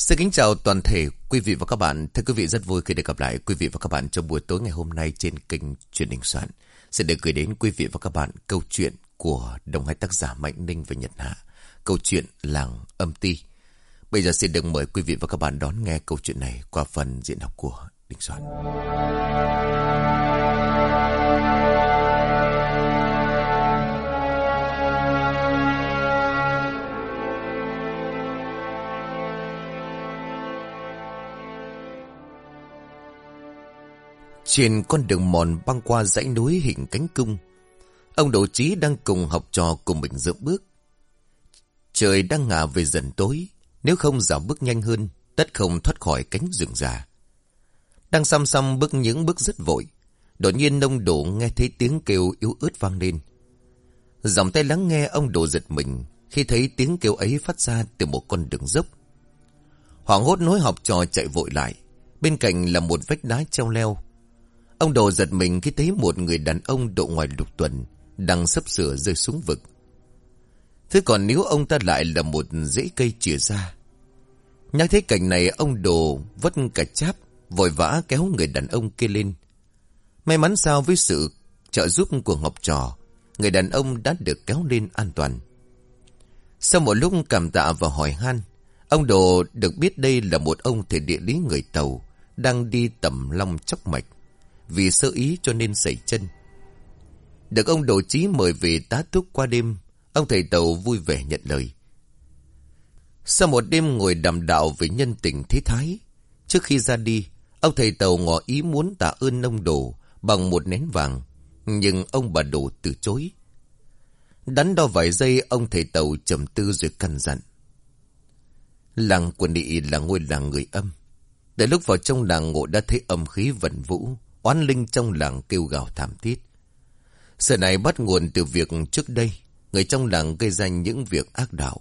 Xin kính chào toàn thể quý vị và các bạn. Thưa quý vị, rất vui khi được gặp lại quý vị và các bạn trong buổi tối ngày hôm nay trên kênh truyền hình soạn. Sẽ được gửi đến quý vị và các bạn câu chuyện của đồng hai tác giả Mạnh Ninh và Nhật Hạ. Câu chuyện Làng Âm Ti. Bây giờ xin được mời quý vị và các bạn đón nghe câu chuyện này qua phần diễn đọc của Đình Soạn. Trên con đường mòn băng qua dãy núi hình cánh cung, ông Đỗ Chí đang cùng học trò của mình dựng bước. Trời đang ngả về dần tối, nếu không dạo bước nhanh hơn, tất không thoát khỏi cánh rừng già. Đang xăm xăm bước những bước rất vội, đột nhiên ông Đỗ nghe thấy tiếng kêu yếu ớt vang lên. Dòng tay lắng nghe ông Đỗ giật mình khi thấy tiếng kêu ấy phát ra từ một con đường dốc. Hoàng hốt nối học trò chạy vội lại, bên cạnh là một vách đá treo leo Ông đồ giật mình khi thấy một người đàn ông độ ngoài lục tuần đang sắp sửa rơi xuống vực. Thế còn nếu ông ta lại là một rễ cây chìa ra. Nhắc thấy cảnh này ông đồ vất cả cháp, vội vã kéo người đàn ông kia lên. May mắn sao với sự trợ giúp của Ngọc Trò, người đàn ông đã được kéo lên an toàn. Sau một lúc cảm tạ và hỏi han, ông đồ được biết đây là một ông thể địa lý người Tàu đang đi tầm long chóc mạch vì sơ ý cho nên xảy chân. Được ông Đồ Chí mời về tá túc qua đêm, ông thầy tàu vui vẻ nhận lời. Sau một đêm ngồi đàm đạo với nhân tình thế thái, trước khi ra đi, ông thầy tàu ngỏ ý muốn tạ ơn ông Đồ bằng một nén vàng, nhưng ông bà Đồ từ chối. Đắn đo vài giây, ông thầy tàu trầm tư rồi căn dặn. Làng quần địa là ngôi làng người âm. Để lúc vào trong làng ngộ đã thấy âm khí vận vũ, oán linh trong làng kêu gào thảm thiết. Sự này bắt nguồn từ việc trước đây, người trong làng gây ra những việc ác đạo.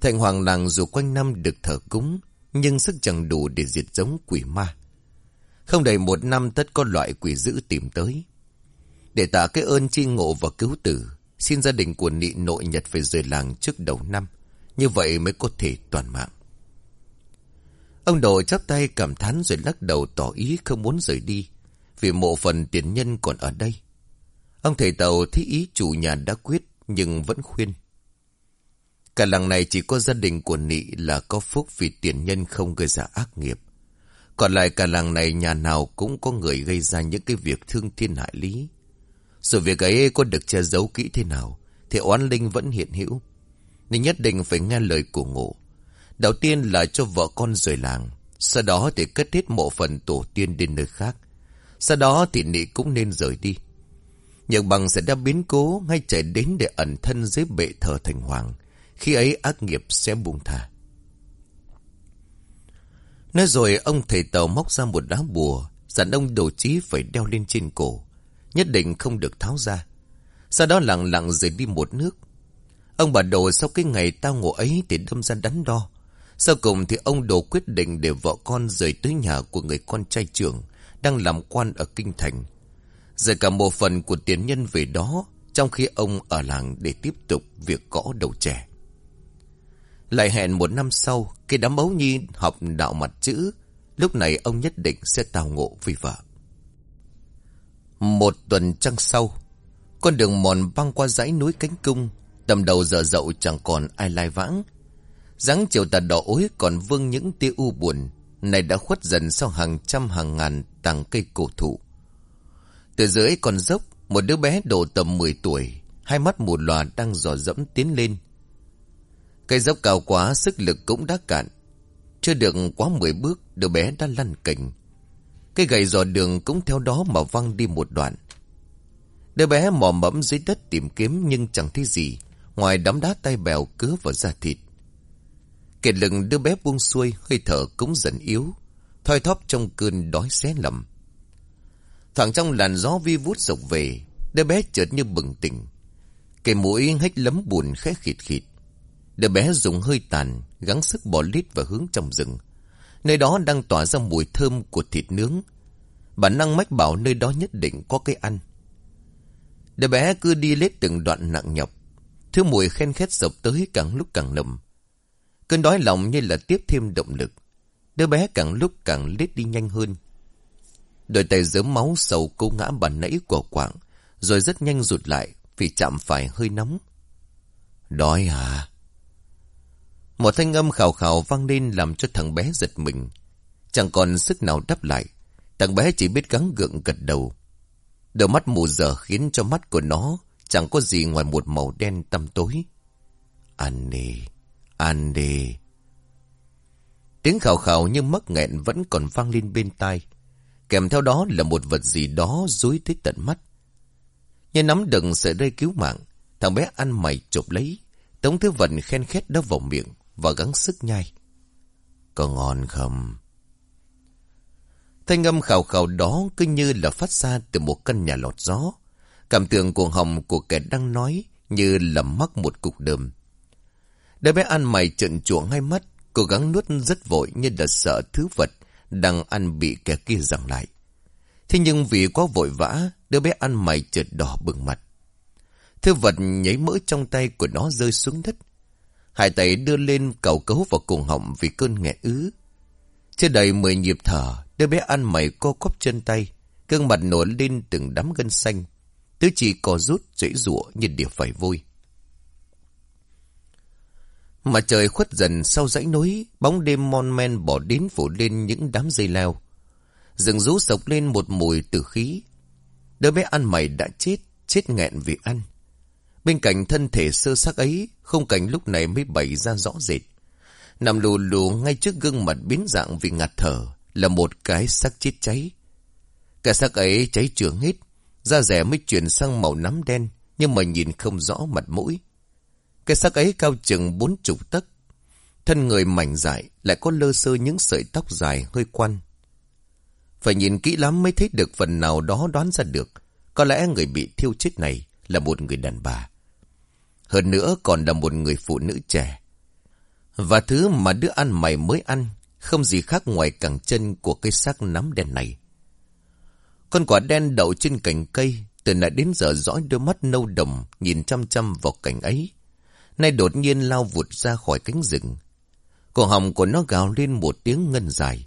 Thành hoàng làng dù quanh năm được thờ cúng, nhưng sức chẳng đủ để diệt giống quỷ ma. Không đầy một năm tất có loại quỷ dữ tìm tới. Để tạ cái ơn chi ngộ và cứu tử, xin gia đình của nị nội nhật phải rời làng trước đầu năm. Như vậy mới có thể toàn mạng. Ông đồ chắp tay cảm thán rồi lắc đầu tỏ ý không muốn rời đi vì mộ phần tiền nhân còn ở đây. Ông thầy tàu thấy ý chủ nhà đã quyết, nhưng vẫn khuyên. Cả làng này chỉ có gia đình của Nị là có phúc vì tiền nhân không gây ra ác nghiệp. Còn lại cả làng này, nhà nào cũng có người gây ra những cái việc thương thiên hại lý. Sự việc ấy có được che giấu kỹ thế nào, thì oán linh vẫn hiện hữu. Nên nhất định phải nghe lời của ngộ. Đầu tiên là cho vợ con rời làng. Sau đó thì cất hết mộ phần tổ tiên đến nơi khác. Sau đó thì nị cũng nên rời đi. Nhưng bằng sẽ đã biến cố ngay chạy đến để ẩn thân dưới bệ thờ thành hoàng. Khi ấy ác nghiệp sẽ buông thả. Nói rồi ông thầy tàu móc ra một đá bùa, dặn ông đồ chí phải đeo lên trên cổ. Nhất định không được tháo ra. Sau đó lặng lặng rời đi một nước. Ông bà đồ sau cái ngày tao ngộ ấy thì đâm ra đắn đo. Sau cùng thì ông đồ quyết định để vợ con rời tới nhà của người con trai trưởng đang làm quan ở Kinh Thành. Rời cả một phần của tiền nhân về đó, trong khi ông ở làng để tiếp tục việc gõ đầu trẻ. Lại hẹn một năm sau, khi đám ấu nhi học đạo mặt chữ, lúc này ông nhất định sẽ tào ngộ vì vợ. Một tuần trăng sau, con đường mòn băng qua dãy núi cánh cung, tầm đầu giờ dậu chẳng còn ai lai vãng. dáng chiều tà đỏ ối còn vương những tia u buồn, này đã khuất dần sau hàng trăm hàng ngàn tàng cây cổ thụ. Từ dưới con dốc, một đứa bé độ tầm 10 tuổi, hai mắt mù lòa đang dò dẫm tiến lên. Cây dốc cao quá, sức lực cũng đã cạn. Chưa được quá 10 bước, đứa bé đã lăn cảnh. Cây gậy dò đường cũng theo đó mà văng đi một đoạn. Đứa bé mò mẫm dưới đất tìm kiếm nhưng chẳng thấy gì, ngoài đám đá tay bèo cứa vào da thịt. Kể lừng đứa bé buông xuôi, hơi thở cũng dần yếu, thoi thóp trong cơn đói xé lầm. Thoảng trong làn gió vi vút sộc về, đứa bé chợt như bừng tỉnh. Cái mũi hách lấm buồn khẽ khịt khịt. Đứa bé dùng hơi tàn, gắng sức bỏ lít vào hướng trong rừng. Nơi đó đang tỏa ra mùi thơm của thịt nướng. Bản năng mách bảo nơi đó nhất định có cái ăn. Đứa bé cứ đi lết từng đoạn nặng nhọc. Thứ mùi khen khét sộc tới càng lúc càng nồng. Cơn đói lòng như là tiếp thêm động lực. Đứa bé càng lúc càng lết đi nhanh hơn. Đôi tay dớm máu sầu cô ngã bàn nãy của quảng. Rồi rất nhanh rụt lại vì chạm phải hơi nóng. Đói à? Một thanh âm khào khào vang lên làm cho thằng bé giật mình. Chẳng còn sức nào đáp lại. Thằng bé chỉ biết gắng gượng gật đầu. Đôi mắt mù giờ khiến cho mắt của nó chẳng có gì ngoài một màu đen tăm tối. anh đi, An đi. Tiếng khảo khảo nhưng mắc nghẹn vẫn còn vang lên bên tai. Kèm theo đó là một vật gì đó dối tới tận mắt. Nhân nắm đựng sợi dây cứu mạng, thằng bé ăn mày chụp lấy. Tống thứ vận khen khét đó vào miệng và gắng sức nhai. Có ngon không? Thanh âm khảo khảo đó cứ như là phát ra từ một căn nhà lọt gió. Cảm tưởng cuồng hồng của kẻ đang nói như là mắc một cục đờm. Đứa bé ăn mày trợn chuộng hai mắt, cố gắng nuốt rất vội như là sợ thứ vật đang ăn bị kẻ kia giằng lại. Thế nhưng vì quá vội vã, đứa bé ăn mày chợt đỏ bừng mặt. Thứ vật nhảy mỡ trong tay của nó rơi xuống đất. Hai tay đưa lên cầu cấu vào cùng họng vì cơn nghẹn ứ. Chưa đầy mười nhịp thở, đứa bé ăn mày co cóp chân tay, gương mặt nổi lên từng đám gân xanh. Tứ chỉ co rút, dễ rụa như điệp phải vui. Mà trời khuất dần sau dãy núi, bóng đêm mon men bỏ đến phủ lên những đám dây leo. Rừng rú sộc lên một mùi tử khí. Đứa bé ăn mày đã chết, chết nghẹn vì ăn. Bên cạnh thân thể sơ xác ấy, không cảnh lúc này mới bày ra rõ rệt. Nằm lù lù ngay trước gương mặt biến dạng vì ngạt thở là một cái xác chết cháy. Cái xác ấy cháy trường hết, da rẻ mới chuyển sang màu nắm đen, nhưng mà nhìn không rõ mặt mũi. Cái xác ấy cao chừng bốn chục tấc. Thân người mảnh dại lại có lơ sơ những sợi tóc dài hơi quăn. Phải nhìn kỹ lắm mới thấy được phần nào đó đoán ra được. Có lẽ người bị thiêu chết này là một người đàn bà. Hơn nữa còn là một người phụ nữ trẻ. Và thứ mà đứa ăn mày mới ăn, không gì khác ngoài cẳng chân của cây xác nắm đen này. Con quả đen đậu trên cành cây, từ nãy đến giờ dõi đôi mắt nâu đồng nhìn chăm chăm vào cành ấy. Nay đột nhiên lao vụt ra khỏi cánh rừng. Cổ họng của nó gào lên một tiếng ngân dài.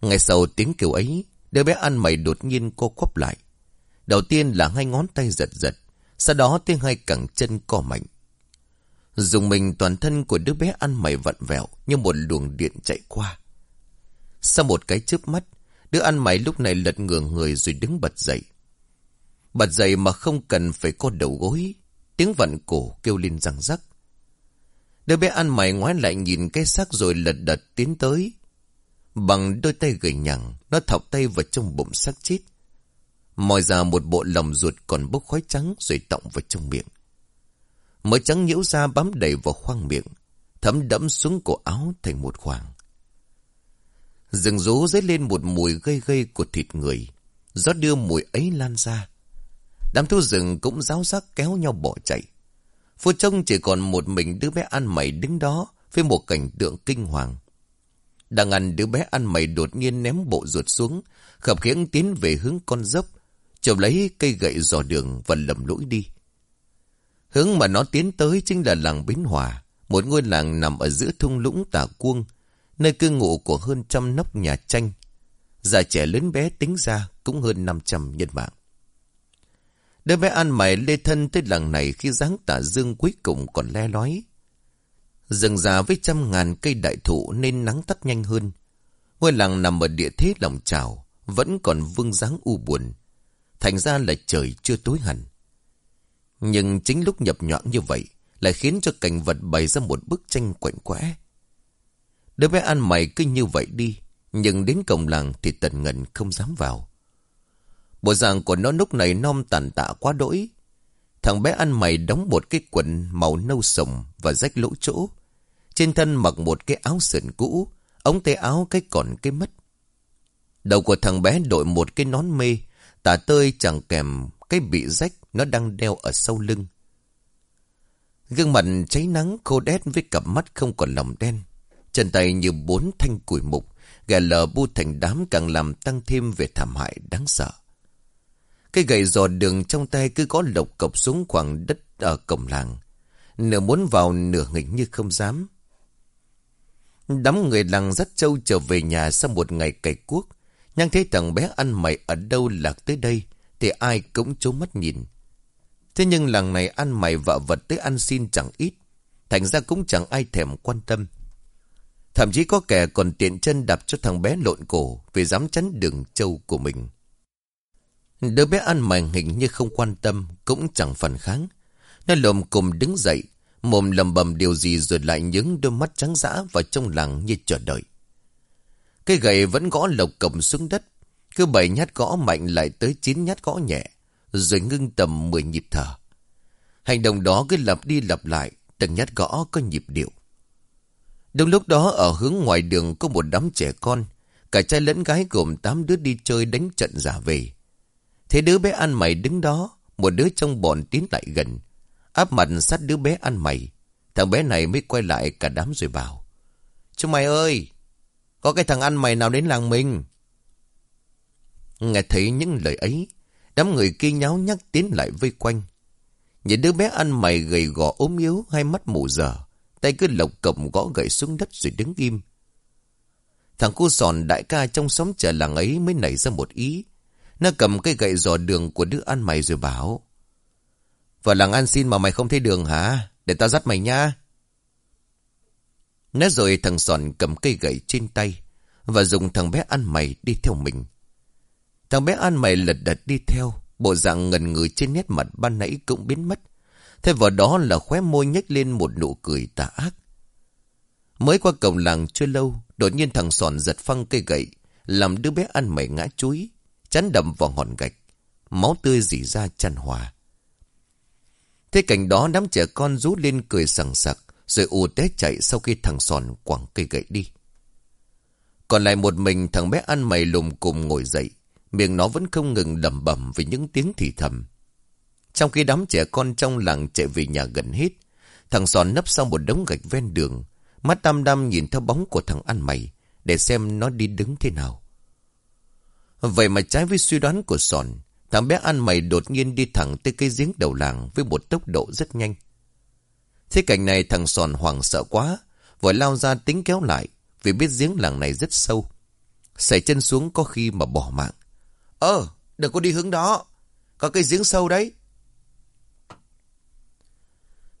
Ngay sau tiếng kêu ấy, đứa bé ăn mày đột nhiên co quắp lại. Đầu tiên là hai ngón tay giật giật, sau đó tiếng hai cẳng chân co mạnh. Dùng mình toàn thân của đứa bé ăn mày vặn vẹo như một luồng điện chạy qua. Sau một cái chớp mắt, đứa ăn mày lúc này lật ngửa người rồi đứng bật dậy. Bật dậy mà không cần phải có đầu gối, tiếng vặn cổ kêu lên răng rắc. Đứa bé ăn mày ngoái lại nhìn cái xác rồi lật đật tiến tới. Bằng đôi tay gầy nhằng, nó thọc tay vào trong bụng xác chết. Moi ra một bộ lòng ruột còn bốc khói trắng rồi tọng vào trong miệng. Mỡ trắng nhiễu ra bám đầy vào khoang miệng, thấm đẫm xuống cổ áo thành một khoảng. Rừng rú dấy lên một mùi gây gây của thịt người, gió đưa mùi ấy lan ra. Đám thú rừng cũng giáo rác kéo nhau bỏ chạy. Phút trông chỉ còn một mình đứa bé ăn mày đứng đó với một cảnh tượng kinh hoàng. Đang ăn đứa bé ăn mày đột nhiên ném bộ ruột xuống, khập khiễng tiến về hướng con dốc, chộp lấy cây gậy dò đường và lầm lũi đi. Hướng mà nó tiến tới chính là làng Bến Hòa, một ngôi làng nằm ở giữa thung lũng tà cuông, nơi cư ngụ của hơn trăm nóc nhà tranh. Già trẻ lớn bé tính ra cũng hơn 500 nhân mạng. Đứa bé ăn mày lê thân tới làng này khi dáng tả dương cuối cùng còn le lói. Rừng già với trăm ngàn cây đại thụ nên nắng tắt nhanh hơn. Ngôi làng nằm ở địa thế lòng trào, vẫn còn vương dáng u buồn. Thành ra là trời chưa tối hẳn. Nhưng chính lúc nhập nhọn như vậy lại khiến cho cảnh vật bày ra một bức tranh quạnh quẽ. Đứa bé ăn mày cứ như vậy đi, nhưng đến cổng làng thì tần ngần không dám vào. Bộ dạng của nó lúc này non tàn tạ quá đỗi. Thằng bé ăn mày đóng một cái quần màu nâu sồng và rách lỗ chỗ. Trên thân mặc một cái áo sườn cũ, ống tay áo cái còn cái mất. Đầu của thằng bé đội một cái nón mê, tả tơi chẳng kèm cái bị rách nó đang đeo ở sau lưng. Gương mặt cháy nắng khô đét với cặp mắt không còn lòng đen. Chân tay như bốn thanh củi mục, gà lờ bu thành đám càng làm tăng thêm về thảm hại đáng sợ. Cái gậy giò đường trong tay cứ có lộc cộc xuống khoảng đất ở cổng làng. Nửa muốn vào nửa nghịch như không dám. Đám người làng dắt châu trở về nhà sau một ngày cày cuốc. Nhưng thấy thằng bé ăn mày ở đâu lạc tới đây, thì ai cũng trố mắt nhìn. Thế nhưng làng này ăn mày vợ vật tới ăn xin chẳng ít. Thành ra cũng chẳng ai thèm quan tâm. Thậm chí có kẻ còn tiện chân đập cho thằng bé lộn cổ vì dám chắn đường châu của mình. Đứa bé ăn mày hình như không quan tâm, cũng chẳng phản kháng. Nó lồm cùng đứng dậy, mồm lầm bầm điều gì rồi lại nhướng đôi mắt trắng dã vào trong làng như chờ đợi. Cây gậy vẫn gõ lộc cổng xuống đất, cứ bảy nhát gõ mạnh lại tới chín nhát gõ nhẹ, rồi ngưng tầm mười nhịp thở. Hành động đó cứ lặp đi lặp lại, từng nhát gõ có nhịp điệu. Đúng lúc đó ở hướng ngoài đường có một đám trẻ con, cả trai lẫn gái gồm 8 đứa đi chơi đánh trận giả về. Thế đứa bé ăn mày đứng đó, một đứa trong bọn tiến lại gần, áp mặt sát đứa bé ăn mày. Thằng bé này mới quay lại cả đám rồi bảo. Chúng mày ơi, có cái thằng ăn mày nào đến làng mình? Nghe thấy những lời ấy, đám người kia nháo nhắc tiến lại vây quanh. Nhìn đứa bé ăn mày gầy gò ốm yếu, hai mắt mù dở, tay cứ lộc cổng gõ gậy xuống đất rồi đứng im. Thằng cu sòn đại ca trong xóm chợ làng ấy mới nảy ra một ý. Nó cầm cây gậy dò đường của đứa ăn mày rồi bảo. Vào làng ăn xin mà mày không thấy đường hả? Để tao dắt mày nha. Nói rồi thằng sòn cầm cây gậy trên tay và dùng thằng bé ăn mày đi theo mình. Thằng bé ăn mày lật đật đi theo, bộ dạng ngần ngừ trên nét mặt ban nãy cũng biến mất. Thay vào đó là khóe môi nhếch lên một nụ cười tà ác. Mới qua cổng làng chưa lâu, đột nhiên thằng sòn giật phăng cây gậy, làm đứa bé ăn mày ngã chuối, chắn đầm vào hòn gạch. Máu tươi dỉ ra chăn hòa. Thế cảnh đó đám trẻ con rú lên cười sằng sặc, rồi ù té chạy sau khi thằng sòn quẳng cây gậy đi. Còn lại một mình thằng bé ăn mày lùm cùng ngồi dậy, miệng nó vẫn không ngừng lẩm bẩm vì những tiếng thì thầm. Trong khi đám trẻ con trong làng chạy về nhà gần hết, thằng sòn nấp sau một đống gạch ven đường, mắt đăm đăm nhìn theo bóng của thằng ăn mày, để xem nó đi đứng thế nào. Vậy mà trái với suy đoán của sòn, thằng bé ăn mày đột nhiên đi thẳng tới cây giếng đầu làng với một tốc độ rất nhanh. Thế cảnh này thằng sòn hoảng sợ quá, vội lao ra tính kéo lại, vì biết giếng làng này rất sâu. Xảy chân xuống có khi mà bỏ mạng. Ơ, đừng có đi hướng đó, có cây giếng sâu đấy.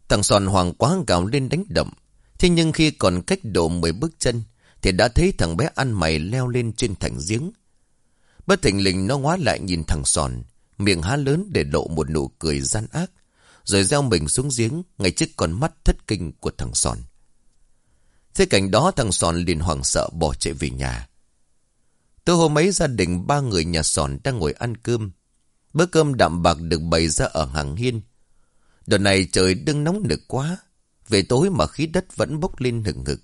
Thằng sòn hoàng quá gào lên đánh đậm. Thế nhưng khi còn cách độ 10 bước chân, thì đã thấy thằng bé ăn mày leo lên trên thành giếng. Bất thình lình nó ngoá lại nhìn thằng sòn, miệng há lớn để lộ một nụ cười gian ác, rồi gieo mình xuống giếng ngay trước con mắt thất kinh của thằng sòn. Thế cảnh đó thằng sòn liền hoảng sợ bỏ chạy về nhà. Từ hôm ấy gia đình ba người nhà sòn đang ngồi ăn cơm. Bữa cơm đạm bạc được bày ra ở hàng hiên. Đợt này trời đừng nóng nực quá. Về tối mà khí đất vẫn bốc lên hừng hực.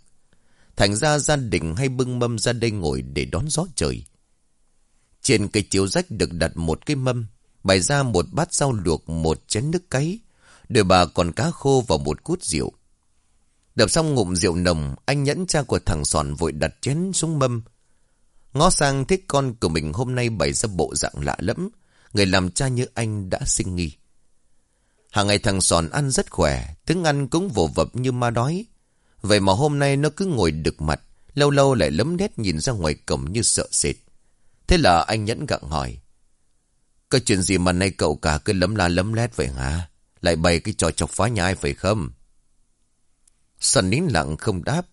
Thành ra gia đình hay bưng mâm ra đây ngồi để đón gió trời. Trên cây chiếu rách được đặt một cái mâm, bày ra một bát rau luộc một chén nước cấy, đôi bà còn cá khô và một cút rượu. Đập xong ngụm rượu nồng, anh nhẫn cha của thằng Sòn vội đặt chén xuống mâm. Ngó sang thích con của mình hôm nay bày ra bộ dạng lạ lẫm, người làm cha như anh đã sinh nghi. Hàng ngày thằng Sòn ăn rất khỏe, tiếng ăn cũng vồ vập như ma đói. Vậy mà hôm nay nó cứ ngồi đực mặt, lâu lâu lại lấm nét nhìn ra ngoài cổng như sợ sệt. Thế là anh nhẫn gặng hỏi. Có chuyện gì mà nay cậu cả cứ lấm la lấm lét vậy hả? Lại bày cái trò chọc phá nhà ai phải không? sần nín lặng không đáp.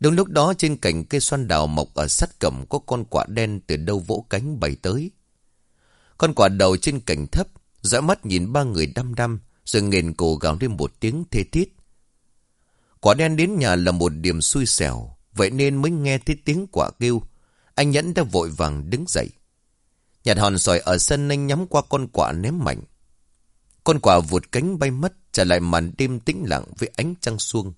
Đúng lúc đó trên cành cây xoan đào mọc ở sát cổng có con quạ đen từ đâu vỗ cánh bay tới. Con quạ đầu trên cành thấp, dõi mắt nhìn ba người đăm đăm, rồi nghền cổ gào lên một tiếng thê thiết. Quả đen đến nhà là một điểm xui xẻo, vậy nên mới nghe thấy tiếng quả kêu. Anh Nhẫn đã vội vàng đứng dậy. Nhặt hòn sỏi ở sân anh nhắm qua con quả ném mạnh. Con quả vụt cánh bay mất, trả lại màn đêm tĩnh lặng với ánh trăng xuông.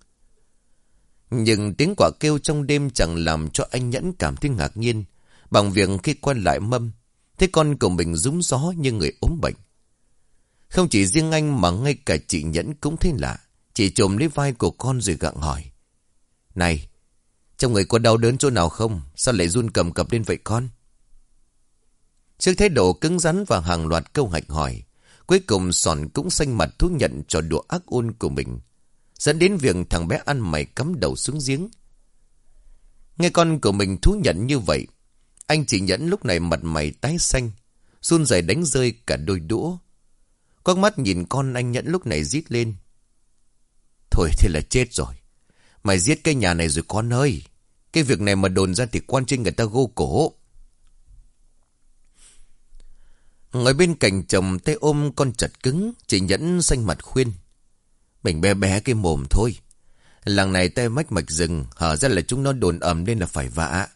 Nhưng tiếng quả kêu trong đêm chẳng làm cho anh Nhẫn cảm thấy ngạc nhiên. Bằng việc khi quay lại mâm, thấy con của mình rúng gió như người ốm bệnh. Không chỉ riêng anh mà ngay cả chị Nhẫn cũng thấy lạ. Chị trồm lấy vai của con rồi gặng hỏi. Này, trong người có đau đớn chỗ nào không? Sao lại run cầm cập lên vậy con? Trước thái độ cứng rắn và hàng loạt câu hạch hỏi, cuối cùng sòn cũng xanh mặt thú nhận cho đùa ác ôn của mình, dẫn đến việc thằng bé ăn mày cắm đầu xuống giếng. Nghe con của mình thú nhận như vậy. Anh chỉ nhẫn lúc này mặt mày tái xanh. run rẩy đánh rơi cả đôi đũa. Con mắt nhìn con anh nhẫn lúc này rít lên. Thôi thì là chết rồi. Mày giết cái nhà này rồi con ơi. Cái việc này mà đồn ra thì quan trên người ta gô cổ. Ngồi bên cạnh chồng tay ôm con chặt cứng, chỉ nhẫn xanh mặt khuyên. Mình bé bé cái mồm thôi. Làng này tay mách mạch rừng, hở ra là chúng nó đồn ầm nên là phải vạ.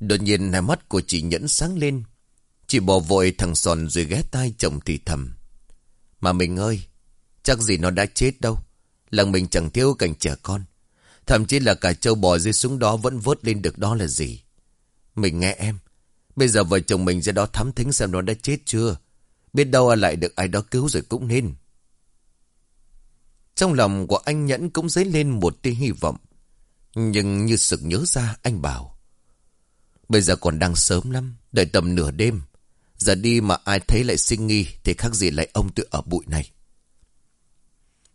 Đột nhiên hai mắt của chị nhẫn sáng lên. Chị bỏ vội thằng sòn rồi ghé tai chồng thì thầm. Mà mình ơi, chắc gì nó đã chết đâu. Làng mình chẳng thiếu cảnh trẻ con. Thậm chí là cả châu bò dưới súng đó vẫn vớt lên được đó là gì. Mình nghe em. Bây giờ vợ chồng mình ra đó thắm thính xem nó đã chết chưa. Biết đâu lại được ai đó cứu rồi cũng nên. Trong lòng của anh Nhẫn cũng dấy lên một tia hy vọng. Nhưng như sực nhớ ra, anh bảo. Bây giờ còn đang sớm lắm. Đợi tầm nửa đêm. Giờ đi mà ai thấy lại sinh nghi, thì khác gì lại ông tự ở bụi này.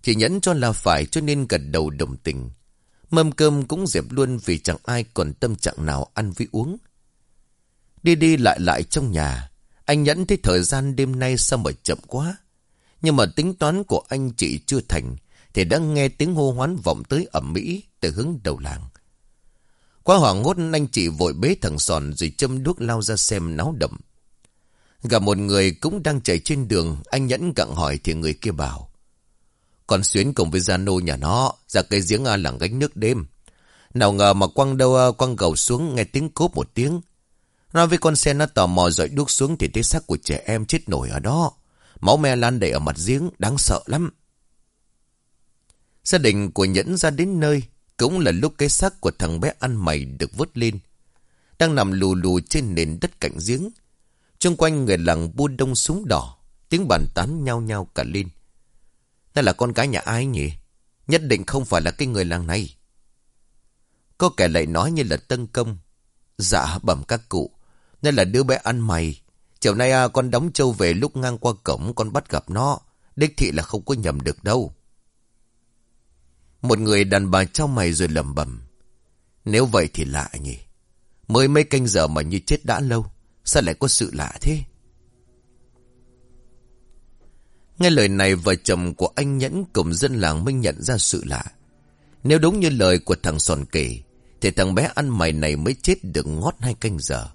Chị Nhẫn cho là phải cho nên gật đầu đồng tình. Mâm cơm cũng dẹp luôn vì chẳng ai còn tâm trạng nào ăn với uống. Đi đi lại lại trong nhà. Anh Nhẫn thấy thời gian đêm nay sao mà chậm quá. Nhưng mà tính toán của anh chị chưa thành. Thì đã nghe tiếng hô hoán vọng tới ẩm mỹ từ hướng đầu làng. Quá hoảng hốt anh chị vội bế thằng sòn rồi châm đuốc lao ra xem náo đậm. Gặp một người cũng đang chạy trên đường, anh nhẫn gặng hỏi thì người kia bảo. Còn xuyến cùng với gia nô nhà nó, ra cây giếng à, làng gánh nước đêm. Nào ngờ mà quăng đâu à, quăng gầu xuống nghe tiếng cốp một tiếng. Nói với con sen nó tò mò dọi đuốc xuống thì thấy xác của trẻ em chết nổi ở đó. Máu me lan đầy ở mặt giếng, đáng sợ lắm. Gia đình của Nhẫn ra đến nơi, cũng là lúc cái xác của thằng bé ăn mày được vớt lên. Đang nằm lù lù trên nền đất cạnh giếng. Trung quanh người làng buôn đông súng đỏ, tiếng bàn tán nhao nhao cả lên. Đây là con cái nhà ai nhỉ? Nhất định không phải là cái người làng này. Có kẻ lại nói như là tân công. Dạ bẩm các cụ. Đây là đứa bé ăn mày. Chiều nay à, con đóng châu về lúc ngang qua cổng con bắt gặp nó. Đích thị là không có nhầm được đâu. Một người đàn bà trao mày rồi lầm bẩm, Nếu vậy thì lạ nhỉ. Mới mấy canh giờ mà như chết đã lâu. Sao lại có sự lạ thế? Nghe lời này vợ chồng của anh Nhẫn cùng dân làng mới nhận ra sự lạ. Nếu đúng như lời của thằng Sòn kể, thì thằng bé ăn mày này mới chết được ngót hai canh giờ.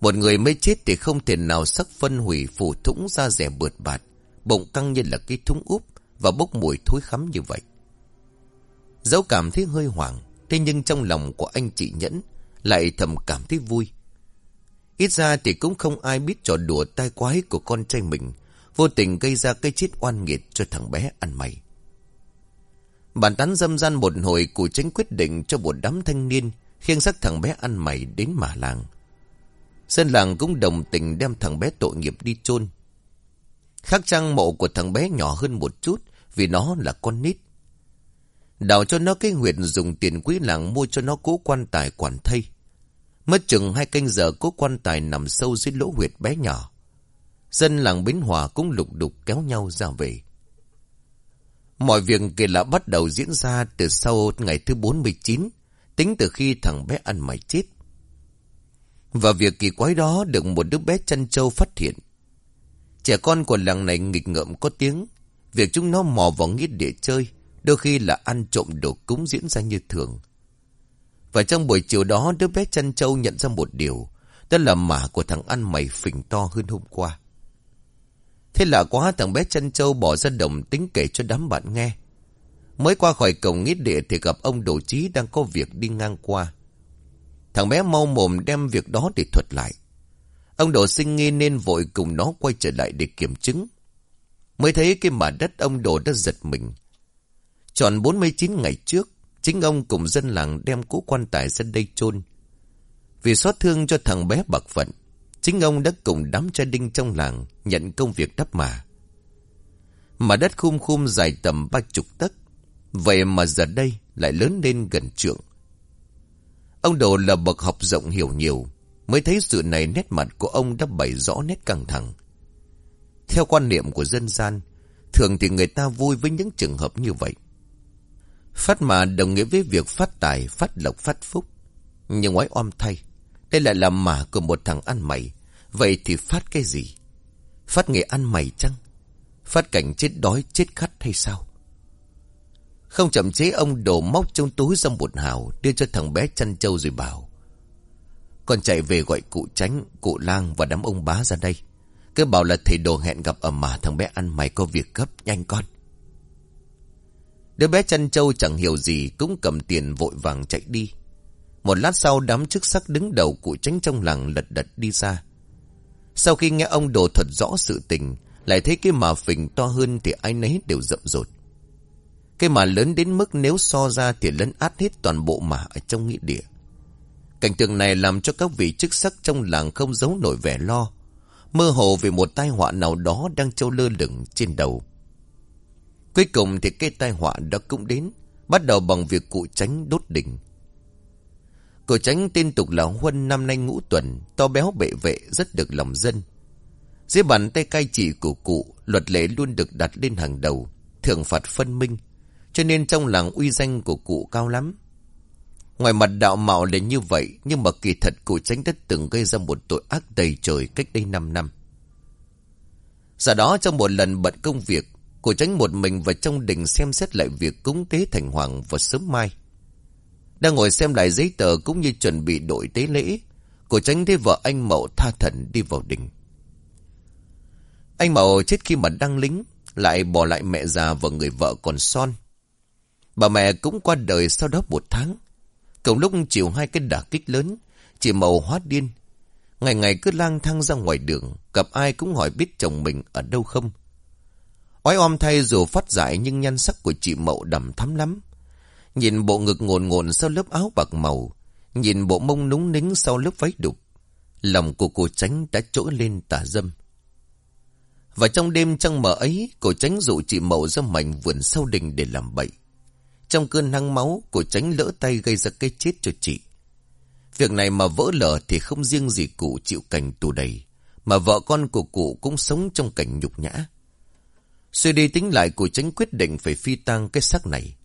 Một người mới chết thì không thể nào sắc phân hủy phủ thủng ra rẻ bượt bạt, bụng căng như là cái thúng úp và bốc mùi thối khắm như vậy. Dẫu cảm thấy hơi hoảng, thế nhưng trong lòng của anh chị Nhẫn lại thầm cảm thấy vui. Ít ra thì cũng không ai biết trò đùa tai quái của con trai mình, vô tình gây ra cái chết oan nghiệt cho thằng bé ăn mày. Bản tán dâm gian một hồi cụ chính quyết định cho một đám thanh niên khiêng xác thằng bé ăn mày đến mà làng. Dân làng cũng đồng tình đem thằng bé tội nghiệp đi chôn Khắc trang mộ của thằng bé nhỏ hơn một chút vì nó là con nít. Đào cho nó cái huyệt dùng tiền quý làng mua cho nó cố quan tài quản thây. Mất chừng hai canh giờ cố quan tài nằm sâu dưới lỗ huyệt bé nhỏ. Dân làng Bến Hòa cũng lục đục kéo nhau ra về. Mọi việc kỳ lạ bắt đầu diễn ra từ sau ngày thứ 49, tính từ khi thằng bé ăn mày chết. Và việc kỳ quái đó được một đứa bé chăn trâu phát hiện. Trẻ con của làng này nghịch ngợm có tiếng, việc chúng nó mò vào nghĩa địa chơi, đôi khi là ăn trộm đồ cúng diễn ra như thường. Và trong buổi chiều đó đứa bé chăn trâu nhận ra một điều, đó là mả của thằng ăn mày phình to hơn hôm qua. Thế lạ quá thằng bé chân châu bỏ ra đồng tính kể cho đám bạn nghe. Mới qua khỏi cổng nghĩa địa thì gặp ông đồ Chí đang có việc đi ngang qua. Thằng bé mau mồm đem việc đó để thuật lại. Ông đồ sinh nghi nên vội cùng nó quay trở lại để kiểm chứng. Mới thấy cái mả đất ông đồ đã giật mình. Tròn 49 ngày trước, chính ông cùng dân làng đem cỗ quan tài ra đây chôn Vì xót thương cho thằng bé bạc phận, Chính ông đã cùng đám trai đinh trong làng nhận công việc đắp mà. Mà đất khum khum dài tầm ba chục tấc. Vậy mà giờ đây lại lớn lên gần trượng. Ông Đồ là bậc học rộng hiểu nhiều. Mới thấy sự này nét mặt của ông đã bày rõ nét căng thẳng. Theo quan niệm của dân gian, thường thì người ta vui với những trường hợp như vậy. Phát mà đồng nghĩa với việc phát tài, phát lộc, phát phúc. Nhưng ngoái om thay. Đây lại là mà của một thằng ăn mày. Vậy thì phát cái gì? Phát nghề ăn mày chăng? Phát cảnh chết đói, chết khát hay sao? Không chậm chế ông đổ móc trong túi ra một hào đưa cho thằng bé chăn trâu rồi bảo. Con chạy về gọi cụ tránh, cụ lang và đám ông bá ra đây. Cứ bảo là thầy đồ hẹn gặp ở mà thằng bé ăn mày có việc gấp, nhanh con. Đứa bé chăn trâu chẳng hiểu gì cũng cầm tiền vội vàng chạy đi. Một lát sau đám chức sắc đứng đầu cụ tránh trong làng lật đật đi ra. Sau khi nghe ông đồ thật rõ sự tình, lại thấy cái mà phình to hơn thì ai nấy đều rậm rột. Cái mà lớn đến mức nếu so ra thì lấn át hết toàn bộ mà ở trong nghĩa địa. Cảnh tượng này làm cho các vị chức sắc trong làng không giấu nổi vẻ lo. Mơ hồ về một tai họa nào đó đang trâu lơ lửng trên đầu. Cuối cùng thì cái tai họa đó cũng đến. Bắt đầu bằng việc cụ tránh đốt đỉnh. Cụ tránh tên tục là Huân năm nay ngũ tuần, to béo bệ vệ, rất được lòng dân. Dưới bàn tay cai trị của cụ, luật lệ luôn được đặt lên hàng đầu, thưởng phạt phân minh. Cho nên trong làng uy danh của cụ cao lắm. Ngoài mặt đạo mạo là như vậy, nhưng mà kỳ thật cụ tránh đã từng gây ra một tội ác đầy trời cách đây 5 năm. Giờ đó trong một lần bận công việc, cụ tránh một mình vào trong đình xem xét lại việc cúng tế thành hoàng vào sớm mai. Đang ngồi xem lại giấy tờ cũng như chuẩn bị đội tế lễ, cụ tránh thấy vợ anh Mậu tha thần đi vào đình. Anh Mậu chết khi mà đăng lính, lại bỏ lại mẹ già và người vợ còn son. Bà mẹ cũng qua đời sau đó một tháng. Cùng lúc chịu hai cái đả kích lớn, chị Mậu hóa điên. Ngày ngày cứ lang thang ra ngoài đường, gặp ai cũng hỏi biết chồng mình ở đâu không. Ói om thay dù phát giải nhưng nhan sắc của chị Mậu đầm thắm lắm. Nhìn bộ ngực ngồn ngồn sau lớp áo bạc màu, nhìn bộ mông núng nính sau lớp váy đục. Lòng của cô tránh đã trỗi lên tà dâm. Và trong đêm trăng mờ ấy, cô tránh dụ chị Mậu ra mảnh vườn sau đình để làm bậy. Trong cơn hăng máu, cô tránh lỡ tay gây ra cái chết cho chị. Việc này mà vỡ lở thì không riêng gì cụ chịu cảnh tù đầy, mà vợ con của cụ cũng sống trong cảnh nhục nhã. Suy đi tính lại cụ tránh quyết định phải phi tang cái xác này.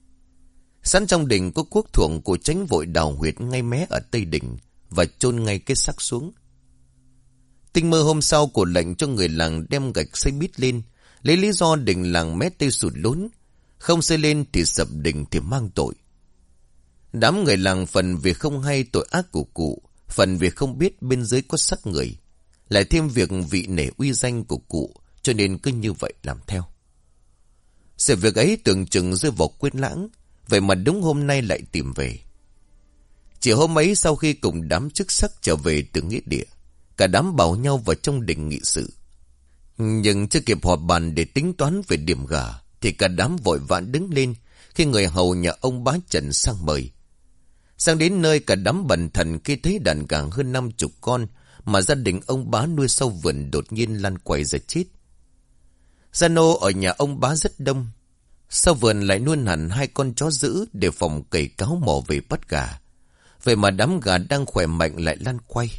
Sẵn trong đình có quốc thuộng của tránh vội đào huyệt ngay mé ở tây đỉnh và chôn ngay cái xác xuống. Tinh mơ hôm sau của lệnh cho người làng đem gạch xây bít lên, lấy lý do đình làng mé tây sụt lún, không xây lên thì sập đình thì mang tội. Đám người làng phần vì không hay tội ác của cụ, phần vì không biết bên dưới có sắc người, lại thêm việc vị nể uy danh của cụ, cho nên cứ như vậy làm theo. Sự việc ấy tưởng chừng rơi vào quên lãng, vậy mà đúng hôm nay lại tìm về. Chỉ hôm ấy sau khi cùng đám chức sắc trở về từ nghĩa địa, cả đám bảo nhau vào trong đình nghị sự. Nhưng chưa kịp họp bàn để tính toán về điểm gà, thì cả đám vội vã đứng lên khi người hầu nhà ông bá Trần sang mời. Sang đến nơi cả đám bần thần khi thấy đàn gà hơn năm chục con mà gia đình ông bá nuôi sau vườn đột nhiên lăn quay ra chết. Gia nô ở nhà ông bá rất đông. Sau vườn lại nuôi hẳn hai con chó giữ để phòng cầy cáo mò về bắt gà. Vậy mà đám gà đang khỏe mạnh lại lăn quay.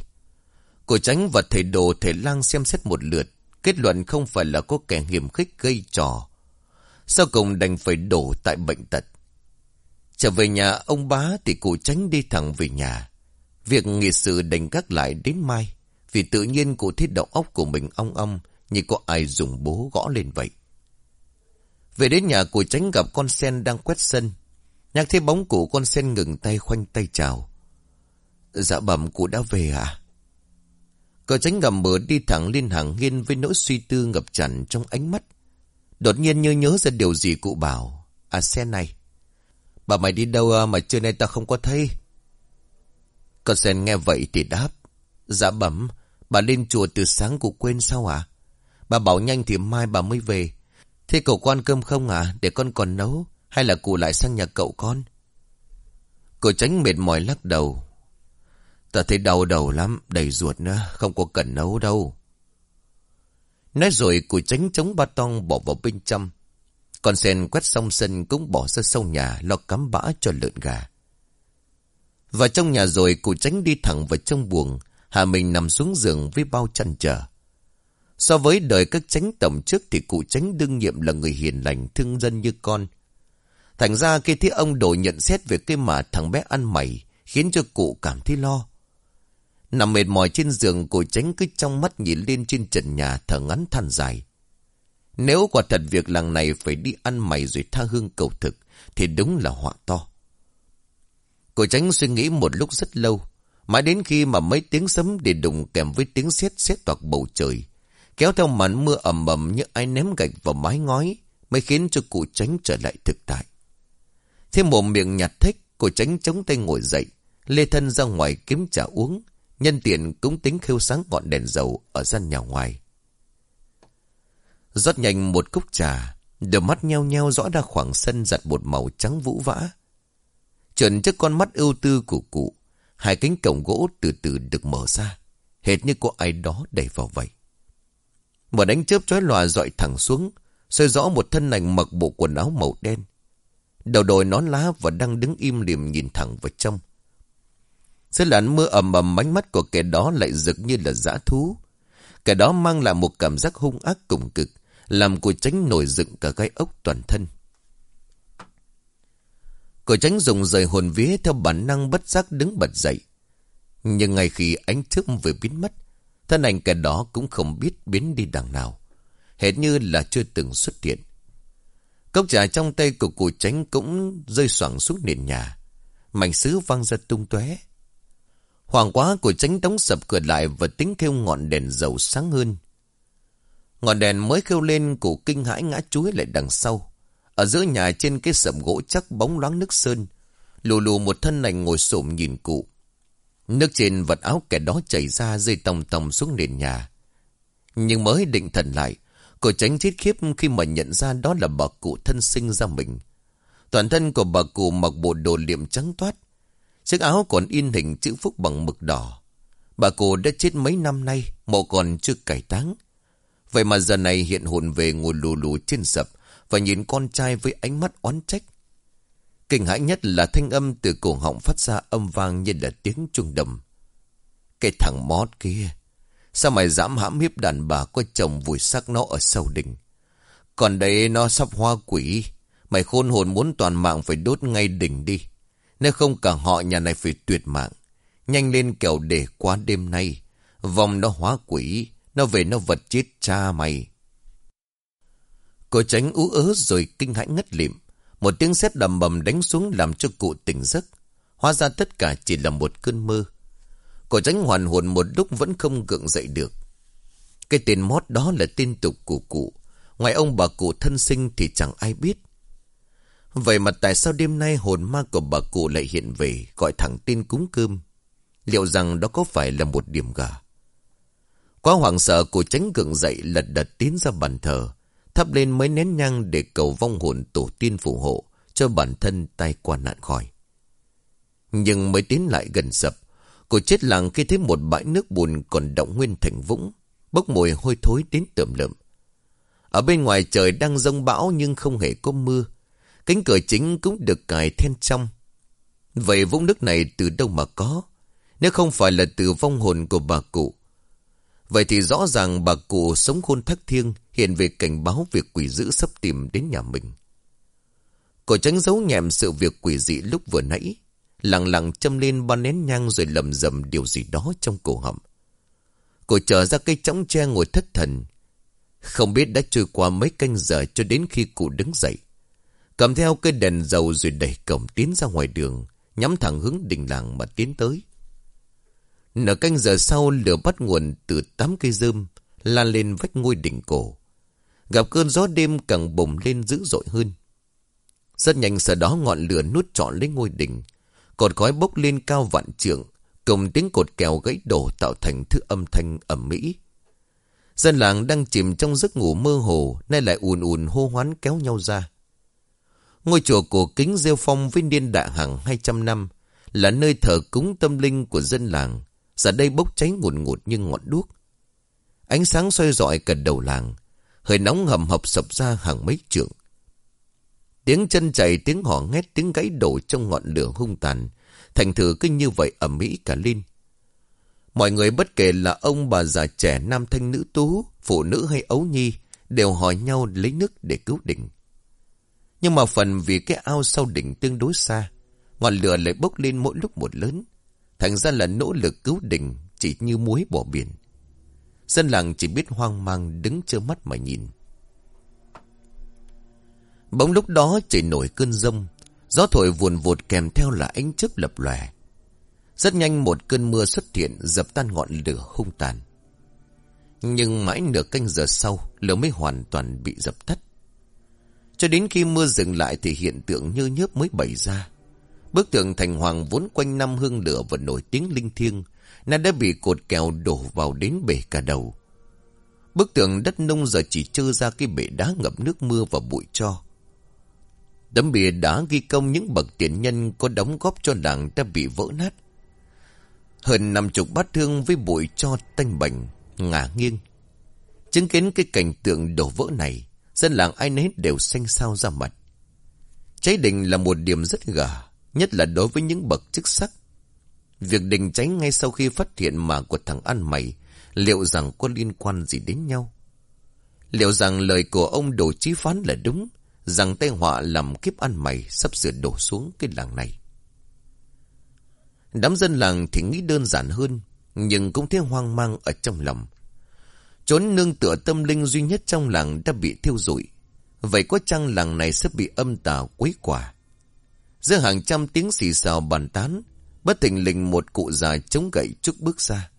Cổ tránh và thầy đồ, thầy lang xem xét một lượt. Kết luận không phải là có kẻ hiểm khích gây trò. Sau cùng đành phải đổ tại bệnh tật. Trở về nhà, ông bá thì cụ tránh đi thẳng về nhà. Việc nghị sự đành gác lại đến mai. Vì tự nhiên cụ thiết đầu óc của mình ong ong, như có ai dùng bố gõ lên vậy. Về đến nhà của tránh gặp con sen đang quét sân. Nhạc thấy bóng cụ con sen ngừng tay khoanh tay chào. Dạ bẩm cụ đã về à? Cậu tránh gầm mở đi thẳng lên hàng hiên với nỗi suy tư ngập tràn trong ánh mắt. Đột nhiên như nhớ ra điều gì cụ bảo. À sen này. Bà mày đi đâu à, mà trưa nay ta không có thấy? Con sen nghe vậy thì đáp. Dạ bẩm, bà lên chùa từ sáng cụ quên sao à? Bà bảo nhanh thì mai bà mới về. Thế cậu con cơm không à? Để con còn nấu. Hay là cụ lại sang nhà cậu con? Cô tránh mệt mỏi lắc đầu. Ta thấy đau đầu lắm, đầy ruột nữa, không có cần nấu đâu. Nói rồi cụ tránh chống ba tong bỏ vào bên trong. Con sen quét xong sân cũng bỏ ra sau nhà lo cắm bã cho lợn gà. Và trong nhà rồi cụ tránh đi thẳng vào trong buồng, Hà mình nằm xuống giường với bao chăn trở. So với đời các tránh tổng trước thì cụ tránh đương nhiệm là người hiền lành thương dân như con. Thành ra khi thấy ông đồ nhận xét về cái mà thằng bé ăn mày, khiến cho cụ cảm thấy lo. Nằm mệt mỏi trên giường, cụ tránh cứ trong mắt nhìn lên trên trần nhà thở ngắn than dài. Nếu quả thật việc làng này phải đi ăn mày rồi tha hương cầu thực, thì đúng là họa to. cụ tránh suy nghĩ một lúc rất lâu, mãi đến khi mà mấy tiếng sấm để đùng kèm với tiếng sét sét toạc bầu trời, kéo theo màn mưa ẩm ẩm như ai ném gạch vào mái ngói, mới khiến cho cụ tránh trở lại thực tại. Thêm một miệng nhạt thích, cụ tránh chống tay ngồi dậy, lê thân ra ngoài kiếm trà uống, nhân tiện cũng tính khêu sáng ngọn đèn dầu ở gian nhà ngoài. rót nhanh một cốc trà, đôi mắt nheo nheo rõ ra khoảng sân giặt một màu trắng vũ vã. Trần trước con mắt ưu tư của cụ, hai cánh cổng gỗ từ từ được mở ra, hệt như có ai đó đẩy vào vậy. Một đánh chớp chói lòa dọi thẳng xuống, soi rõ một thân ảnh mặc bộ quần áo màu đen. Đầu đội nón lá và đang đứng im liềm nhìn thẳng vào trong. Dưới làn mưa ầm ầm ánh mắt của kẻ đó lại rực như là dã thú. Kẻ đó mang lại một cảm giác hung ác cùng cực, làm cô tránh nổi dựng cả gai ốc toàn thân. Cô tránh dùng rời hồn vía theo bản năng bất giác đứng bật dậy. Nhưng ngay khi ánh chớp vừa biến mất, thân ảnh kẻ đó cũng không biết biến đi đằng nào. Hệt như là chưa từng xuất hiện. Cốc trà trong tay của cụ tránh cũng rơi xoẳng xuống nền nhà. Mảnh sứ văng ra tung tóe. Hoàng quá của tránh đóng sập cửa lại và tính kêu ngọn đèn dầu sáng hơn. Ngọn đèn mới kêu lên, cụ kinh hãi ngã chuối lại đằng sau. Ở giữa nhà trên cái sầm gỗ chắc bóng loáng nước sơn. Lù lù một thân ảnh ngồi xổm nhìn cụ. Nước trên vật áo kẻ đó chảy ra rơi tòng tòng xuống nền nhà. Nhưng mới định thần lại. Cô tránh chết khiếp khi mà nhận ra đó là bà cụ thân sinh ra mình. Toàn thân của bà cụ mặc bộ đồ liệm trắng toát. Chiếc áo còn in hình chữ phúc bằng mực đỏ. Bà cụ đã chết mấy năm nay, mộ còn chưa cải táng. Vậy mà giờ này hiện hồn về ngồi lù lù trên sập và nhìn con trai với ánh mắt oán trách. Kinh hãi nhất là thanh âm từ cổ họng phát ra âm vang như là tiếng trung đầm. Cái thằng mót kia, sao mày dám hãm hiếp đàn bà có chồng vùi xác nó ở sâu đình. Còn đây nó sắp hoa quỷ, mày khôn hồn muốn toàn mạng phải đốt ngay đỉnh đi. Nếu không cả họ nhà này phải tuyệt mạng. Nhanh lên kẻo để qua đêm nay. Vòng nó hóa quỷ, nó về nó vật chết cha mày. Cô tránh ú ớ rồi kinh hãi ngất lịm. Một tiếng sét đầm bầm đánh xuống làm cho cụ tỉnh giấc. Hóa ra tất cả chỉ là một cơn mơ. Cô tránh hoàn hồn một lúc vẫn không gượng dậy được. Cái tên mót đó là tên tục của cụ. Ngoài ông bà cụ thân sinh thì chẳng ai biết. Vậy mà tại sao đêm nay hồn ma của bà cụ lại hiện về, gọi thẳng tên cúng cơm? Liệu rằng đó có phải là một điểm gà? Quá hoảng sợ cụ tránh gượng dậy lật đật tiến ra bàn thờ thắp lên mấy nén nhang để cầu vong hồn tổ tiên phù hộ cho bản thân tay qua nạn khỏi. Nhưng mới tiến lại gần sập, cô chết lặng khi thấy một bãi nước bùn còn động nguyên thành vũng, bốc mùi hôi thối đến tượm lợm. Ở bên ngoài trời đang rông bão nhưng không hề có mưa, cánh cửa chính cũng được cài then trong. Vậy vũng nước này từ đâu mà có? Nếu không phải là từ vong hồn của bà cụ, Vậy thì rõ ràng bà cụ sống khôn thắc thiêng hiện về cảnh báo việc quỷ dữ sắp tìm đến nhà mình. Cô tránh giấu nhẹm sự việc quỷ dị lúc vừa nãy, lặng lặng châm lên ba nén nhang rồi lầm rầm điều gì đó trong cổ họng. Cô trở ra cây trống tre ngồi thất thần. Không biết đã trôi qua mấy canh giờ cho đến khi cụ đứng dậy. Cầm theo cây đèn dầu rồi đẩy cổng tiến ra ngoài đường, nhắm thẳng hướng đình làng mà tiến tới. Nửa canh giờ sau lửa bắt nguồn từ tám cây rơm lan lên vách ngôi đỉnh cổ. Gặp cơn gió đêm càng bùng lên dữ dội hơn. Rất nhanh sau đó ngọn lửa nuốt trọn lấy ngôi đỉnh. Cột khói bốc lên cao vạn trượng, cùng tiếng cột kèo gãy đổ tạo thành thứ âm thanh ẩm mỹ. Dân làng đang chìm trong giấc ngủ mơ hồ, nay lại ùn ùn hô hoán kéo nhau ra. Ngôi chùa cổ kính rêu phong với niên đại hàng 200 năm, là nơi thờ cúng tâm linh của dân làng, Giờ đây bốc cháy ngùn ngụt như ngọn đuốc. Ánh sáng soi rọi cả đầu làng. Hơi nóng hầm hập sập ra hàng mấy trượng. Tiếng chân chạy, tiếng hò ngét, tiếng gãy đổ trong ngọn lửa hung tàn. Thành thử cứ như vậy ở Mỹ cả lên. Mọi người bất kể là ông bà già trẻ nam thanh nữ tú, phụ nữ hay ấu nhi, đều hỏi nhau lấy nước để cứu đỉnh. Nhưng mà phần vì cái ao sau đỉnh tương đối xa, ngọn lửa lại bốc lên mỗi lúc một lớn. Thành ra là nỗ lực cứu đình chỉ như muối bỏ biển. Dân làng chỉ biết hoang mang đứng trơ mắt mà nhìn. Bỗng lúc đó trời nổi cơn rông, gió thổi vuồn vụt kèm theo là ánh chớp lập lòe. Rất nhanh một cơn mưa xuất hiện dập tan ngọn lửa hung tàn. Nhưng mãi nửa canh giờ sau, lửa mới hoàn toàn bị dập tắt. Cho đến khi mưa dừng lại thì hiện tượng như nhớp mới bày ra. Bức tượng thành hoàng vốn quanh năm hương lửa và nổi tiếng linh thiêng, nay đã bị cột kèo đổ vào đến bể cả đầu. Bức tượng đất nung giờ chỉ trơ ra cái bể đá ngập nước mưa và bụi cho. Tấm bìa đá ghi công những bậc tiền nhân có đóng góp cho đảng đã bị vỡ nát. Hơn năm chục bát thương với bụi cho tanh bành, ngả nghiêng. Chứng kiến cái cảnh tượng đổ vỡ này, dân làng ai nấy đều xanh xao ra mặt. Cháy đình là một điểm rất gà, nhất là đối với những bậc chức sắc. Việc đình tránh ngay sau khi phát hiện mà của thằng ăn mày, liệu rằng có liên quan gì đến nhau? Liệu rằng lời của ông đồ chí phán là đúng, rằng tai họa làm kiếp ăn mày sắp sửa đổ xuống cái làng này? Đám dân làng thì nghĩ đơn giản hơn, nhưng cũng thấy hoang mang ở trong lòng. chốn nương tựa tâm linh duy nhất trong làng đã bị thiêu rụi. Vậy có chăng làng này sẽ bị âm tà quấy quả? Giữa hàng trăm tiếng xì xào bàn tán, bất thình lình một cụ già chống gậy trước bước ra.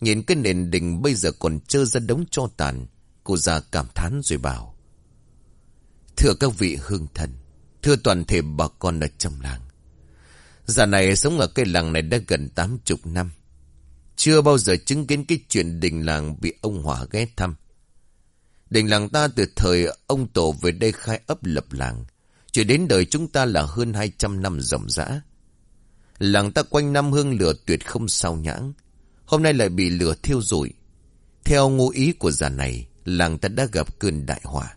Nhìn cái nền đình bây giờ còn trơ ra đống cho tàn, cụ già cảm thán rồi bảo. Thưa các vị hương thần, thưa toàn thể bà con ở trong làng. Già này sống ở cái làng này đã gần tám chục năm. Chưa bao giờ chứng kiến cái chuyện đình làng bị ông Hỏa ghé thăm. Đình làng ta từ thời ông tổ về đây khai ấp lập làng. Chỉ đến đời chúng ta là hơn 200 năm rộng rã. Làng ta quanh năm hương lửa tuyệt không sao nhãng. Hôm nay lại bị lửa thiêu rụi. Theo ngụ ý của già này, làng ta đã gặp cơn đại hỏa.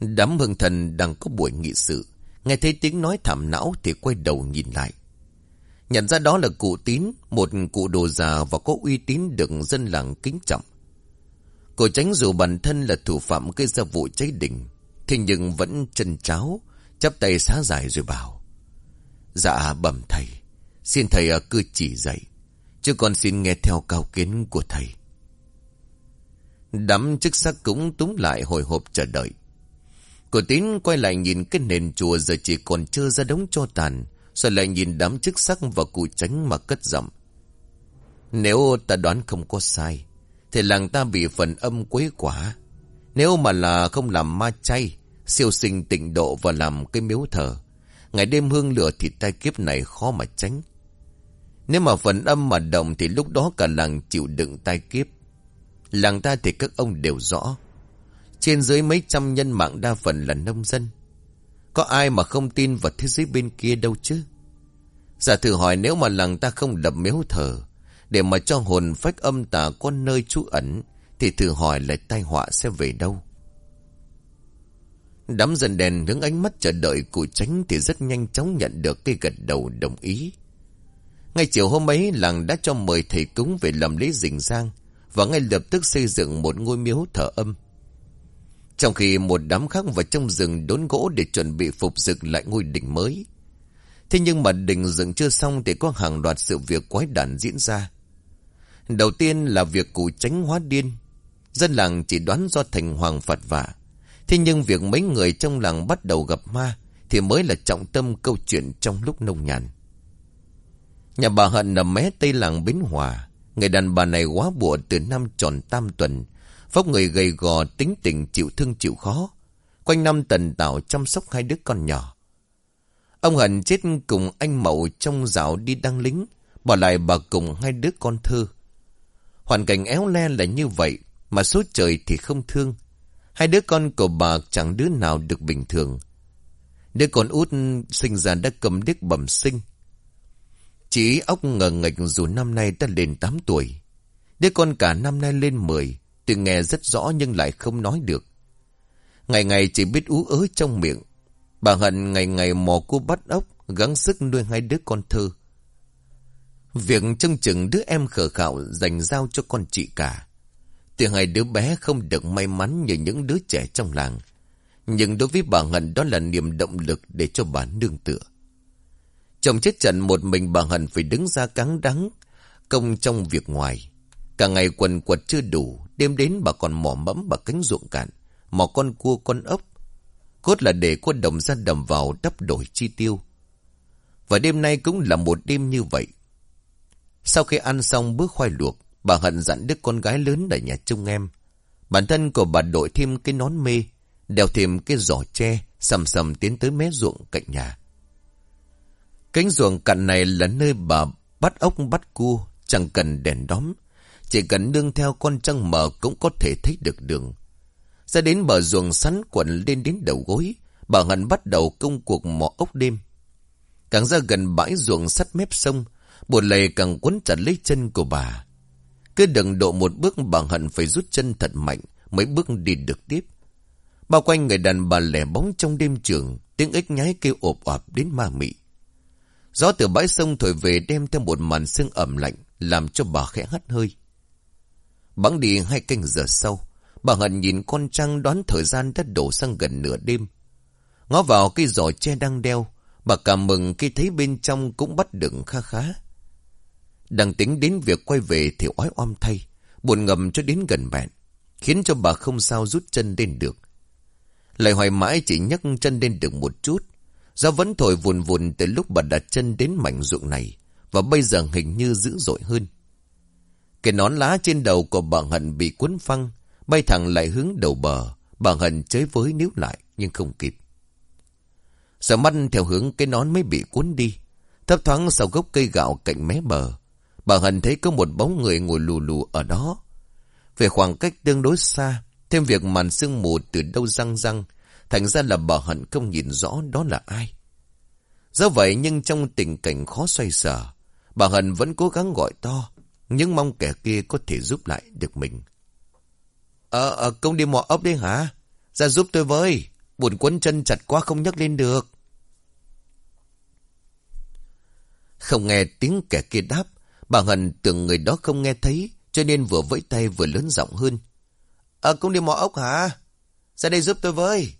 Đám hương thần đang có buổi nghị sự. Nghe thấy tiếng nói thảm não thì quay đầu nhìn lại. Nhận ra đó là cụ tín, một cụ đồ già và có uy tín được dân làng kính trọng. Cô tránh dù bản thân là thủ phạm gây ra vụ cháy đỉnh, thế nhưng vẫn chân cháo, chắp tay xá dài rồi bảo. Dạ bẩm thầy, xin thầy ở cư chỉ dạy, chứ còn xin nghe theo cao kiến của thầy. Đám chức sắc cũng túng lại hồi hộp chờ đợi. Cổ tín quay lại nhìn cái nền chùa giờ chỉ còn trơ ra đống cho tàn, rồi lại nhìn đám chức sắc và cụ tránh mà cất giọng. Nếu ta đoán không có sai, thì làng ta bị phần âm quấy quả. Nếu mà là không làm ma chay, siêu sinh tịnh độ và làm cái miếu thờ, ngày đêm hương lửa thì tai kiếp này khó mà tránh. Nếu mà phần âm mà động thì lúc đó cả làng chịu đựng tai kiếp. Làng ta thì các ông đều rõ. Trên dưới mấy trăm nhân mạng đa phần là nông dân. Có ai mà không tin vào thế giới bên kia đâu chứ? Giả thử hỏi nếu mà làng ta không đập miếu thờ, để mà cho hồn phách âm tà có nơi trú ẩn, thì thử hỏi lại tai họa sẽ về đâu? Đám dân đèn hướng ánh mắt chờ đợi cụ tránh thì rất nhanh chóng nhận được cây gật đầu đồng ý. Ngay chiều hôm ấy, làng đã cho mời thầy cúng về làm lễ rình giang và ngay lập tức xây dựng một ngôi miếu thờ âm. Trong khi một đám khác vào trong rừng đốn gỗ để chuẩn bị phục dựng lại ngôi đỉnh mới. Thế nhưng mà đỉnh dựng chưa xong thì có hàng loạt sự việc quái đản diễn ra. Đầu tiên là việc cụ tránh hóa điên. Dân làng chỉ đoán do thành hoàng phạt vả. Thế nhưng việc mấy người trong làng bắt đầu gặp ma thì mới là trọng tâm câu chuyện trong lúc nông nhàn. Nhà bà Hận nằm mé tây làng Bến Hòa. Người đàn bà này quá bụa từ năm tròn tam tuần phóc người gầy gò tính tình chịu thương chịu khó. Quanh năm tần tạo chăm sóc hai đứa con nhỏ. Ông Hận chết cùng anh Mậu trong dạo đi đăng lính, bỏ lại bà cùng hai đứa con thơ. Hoàn cảnh éo le là như vậy, mà số trời thì không thương. Hai đứa con của bà chẳng đứa nào được bình thường. Đứa con út sinh ra đã cầm điếc bẩm sinh. Chỉ ốc ngờ ngạch dù năm nay đã lên 8 tuổi. Đứa con cả năm nay lên 10. Tuy nghe rất rõ nhưng lại không nói được. Ngày ngày chỉ biết ú ớ trong miệng. Bà Hận ngày ngày mò cô bắt ốc, gắng sức nuôi hai đứa con thơ. Việc trông chừng đứa em khờ khạo dành giao cho con chị cả. Từ hai đứa bé không được may mắn như những đứa trẻ trong làng. Nhưng đối với bà Hận đó là niềm động lực để cho bà nương tựa. Chồng chết trận một mình bà Hận phải đứng ra cắn đắng, công trong việc ngoài. Cả ngày quần quật chưa đủ, đêm đến bà còn mỏ mẫm bà cánh ruộng cạn, mỏ con cua con ốc. Cốt là để quân đồng ra đầm vào đắp đổi chi tiêu. Và đêm nay cũng là một đêm như vậy. Sau khi ăn xong bước khoai luộc, bà Hận dặn đứa con gái lớn ở nhà trông em. Bản thân của bà đội thêm cái nón mê, đeo thêm cái giỏ tre, sầm sầm tiến tới mé ruộng cạnh nhà. Cánh ruộng cạnh này là nơi bà bắt ốc bắt cua, chẳng cần đèn đóm. Chỉ cần nương theo con trăng mờ cũng có thể thấy được đường. Ra đến bờ ruộng sắn quần lên đến đầu gối, bà Hận bắt đầu công cuộc mò ốc đêm. Càng ra gần bãi ruộng sắt mép sông, bột lầy càng quấn chặt lấy chân của bà. Cứ đừng độ một bước bà Hận phải rút chân thật mạnh, mấy bước đi được tiếp. Bao quanh người đàn bà lẻ bóng trong đêm trường, tiếng ếch nhái kêu ộp ọp đến ma mị. Gió từ bãi sông thổi về đem theo một màn sương ẩm lạnh, làm cho bà khẽ hắt hơi. Bắn đi hai canh giờ sau, bà Hận nhìn con trăng đoán thời gian đã đổ sang gần nửa đêm. Ngó vào cây giỏ tre đang đeo, bà cảm mừng khi thấy bên trong cũng bắt đựng kha khá. Đang tính đến việc quay về thì oái oăm thay, buồn ngầm cho đến gần bẹn, khiến cho bà không sao rút chân lên được. Lại hoài mãi chỉ nhấc chân lên được một chút, Gió vẫn thổi vùn vùn từ lúc bà đặt chân đến mảnh ruộng này, và bây giờ hình như dữ dội hơn. Cái nón lá trên đầu của bà Hận bị cuốn phăng, bay thẳng lại hướng đầu bờ. Bà Hận chới với níu lại, nhưng không kịp. Sợ mắt theo hướng cái nón mới bị cuốn đi. Thấp thoáng sau gốc cây gạo cạnh mé bờ. Bà Hân thấy có một bóng người ngồi lù lù ở đó. Về khoảng cách tương đối xa, thêm việc màn sương mù từ đâu răng răng, Thành ra là bà Hận không nhìn rõ đó là ai. Do vậy nhưng trong tình cảnh khó xoay sở, bà Hận vẫn cố gắng gọi to, nhưng mong kẻ kia có thể giúp lại được mình. Ờ, ờ công đi mò ốc đi hả? Ra giúp tôi với, buồn quấn chân chặt quá không nhấc lên được. Không nghe tiếng kẻ kia đáp, bà Hận tưởng người đó không nghe thấy, cho nên vừa vẫy tay vừa lớn giọng hơn. À, ờ, công đi mò ốc hả? Ra đây giúp tôi với.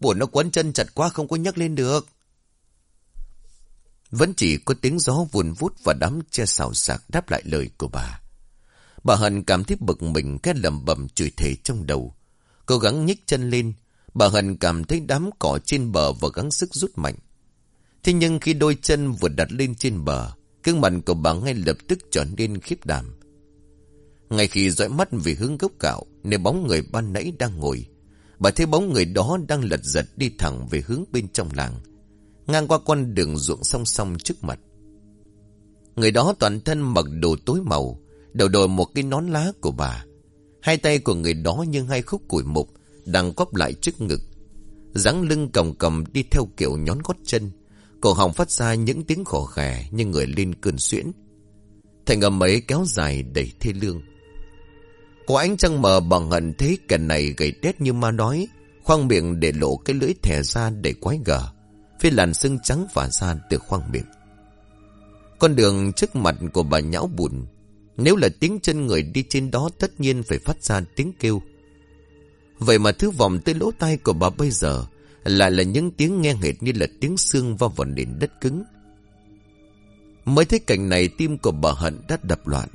Buồn nó quấn chân chặt quá không có nhấc lên được. Vẫn chỉ có tiếng gió vùn vút và đám che xào sạc đáp lại lời của bà. Bà Hân cảm thấy bực mình cái lầm bầm chửi thề trong đầu. Cố gắng nhích chân lên, bà Hân cảm thấy đám cỏ trên bờ và gắng sức rút mạnh. Thế nhưng khi đôi chân vừa đặt lên trên bờ, cương mặt của bà ngay lập tức trở nên khiếp đảm. Ngay khi dõi mắt về hướng gốc gạo, nơi bóng người ban nãy đang ngồi, Bà thấy bóng người đó đang lật giật đi thẳng về hướng bên trong làng. Ngang qua con đường ruộng song song trước mặt. Người đó toàn thân mặc đồ tối màu, đầu đội một cái nón lá của bà. Hai tay của người đó như hai khúc củi mục, đang quắp lại trước ngực. dáng lưng còng cầm đi theo kiểu nhón gót chân. Cổ họng phát ra những tiếng khổ khè như người lên cơn xuyễn. Thành âm ấy kéo dài đầy thê lương. Có ánh trăng mờ bằng hận thấy kẻ này gầy đét như ma nói, khoang miệng để lộ cái lưỡi thẻ ra để quái gở. Phía làn sưng trắng phả ra từ khoang miệng. Con đường trước mặt của bà nhão bùn, nếu là tiếng chân người đi trên đó tất nhiên phải phát ra tiếng kêu. Vậy mà thứ vòng tới lỗ tai của bà bây giờ lại là những tiếng nghe hệt như là tiếng xương va vào nền đất cứng. Mới thấy cảnh này tim của bà Hận đã đập loạn.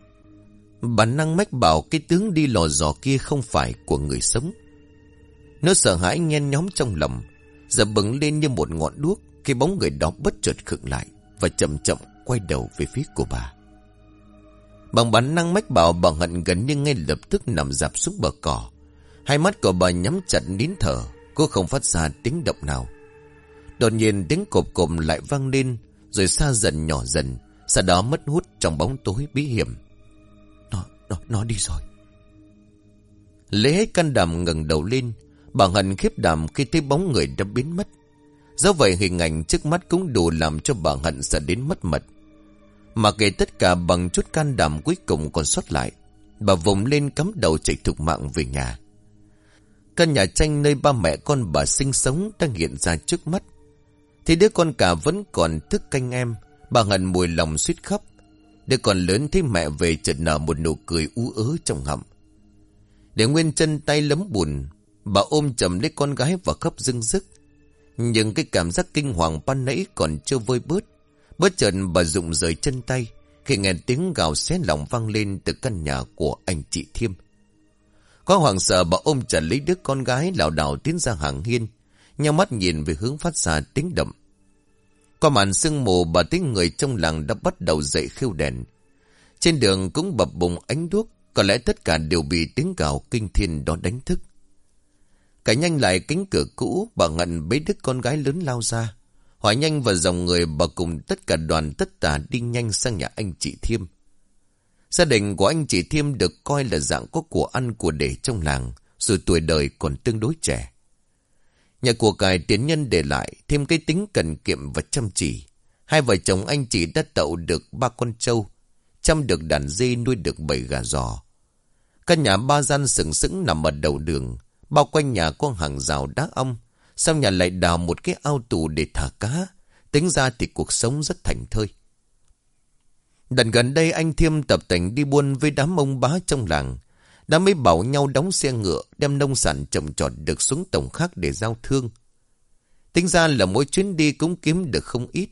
Bản năng mách bảo cái tướng đi lò dò kia không phải của người sống. Nó sợ hãi nhen nhóm trong lòng, giờ bừng lên như một ngọn đuốc khi bóng người đó bất chợt khựng lại và chậm chậm quay đầu về phía của bà. Bằng bản năng mách bảo bà hận gần như ngay lập tức nằm dạp xuống bờ cỏ. Hai mắt của bà nhắm chặt nín thở, cô không phát ra tiếng động nào. Đột nhiên tiếng cộp cộm lại vang lên, rồi xa dần nhỏ dần, sau đó mất hút trong bóng tối bí hiểm. Nó, nó nó đi rồi. Lấy hết can đảm ngẩng đầu lên, bà Hân khiếp đảm khi thấy bóng người đã biến mất. Do vậy hình ảnh trước mắt cũng đủ làm cho bà Hận sợ đến mất mật. Mà kể tất cả bằng chút can đảm cuối cùng còn sót lại. Bà vùng lên cắm đầu chạy thục mạng về nhà. Căn nhà tranh nơi ba mẹ con bà sinh sống đang hiện ra trước mắt. Thì đứa con cả vẫn còn thức canh em. Bà Hận mùi lòng suýt khóc. Đứa con lớn thấy mẹ về chợt nở một nụ cười ú ớ trong hầm. Để nguyên chân tay lấm bùn, Bà ôm chầm lấy con gái và khóc dưng dứt. Nhưng cái cảm giác kinh hoàng ban nãy còn chưa vơi bớt. Bất chợt bà rụng rời chân tay khi nghe tiếng gào xé lòng vang lên từ căn nhà của anh chị Thiêm. Có hoàng sợ bà ôm chặt lấy đứa con gái lảo đảo tiến ra hàng hiên, nhau mắt nhìn về hướng phát ra tiếng đậm. Qua màn sương mù bà tiếng người trong làng đã bắt đầu dậy khiêu đèn. Trên đường cũng bập bùng ánh đuốc, có lẽ tất cả đều bị tiếng gào kinh thiên đó đánh thức. Cả nhanh lại cánh cửa cũ, bà ngận bế đứa con gái lớn lao ra. Hỏi nhanh vào dòng người bà cùng tất cả đoàn tất tả đi nhanh sang nhà anh chị Thiêm. Gia đình của anh chị Thiêm được coi là dạng có của ăn của để trong làng, rồi tuổi đời còn tương đối trẻ. Nhà của cải tiến nhân để lại thêm cái tính cần kiệm và chăm chỉ. Hai vợ chồng anh chị đã tậu được ba con trâu, chăm được đàn dê nuôi được bảy gà giò. Căn nhà ba gian sừng sững nằm ở đầu đường, bao quanh nhà có hàng rào đá ong, sau nhà lại đào một cái ao tù để thả cá, tính ra thì cuộc sống rất thành thơi. Đần gần đây anh Thiêm tập tành đi buôn với đám ông bá trong làng. Đã mới bảo nhau đóng xe ngựa đem nông sản trồng trọt được xuống tổng khác để giao thương. Tính ra là mỗi chuyến đi cũng kiếm được không ít.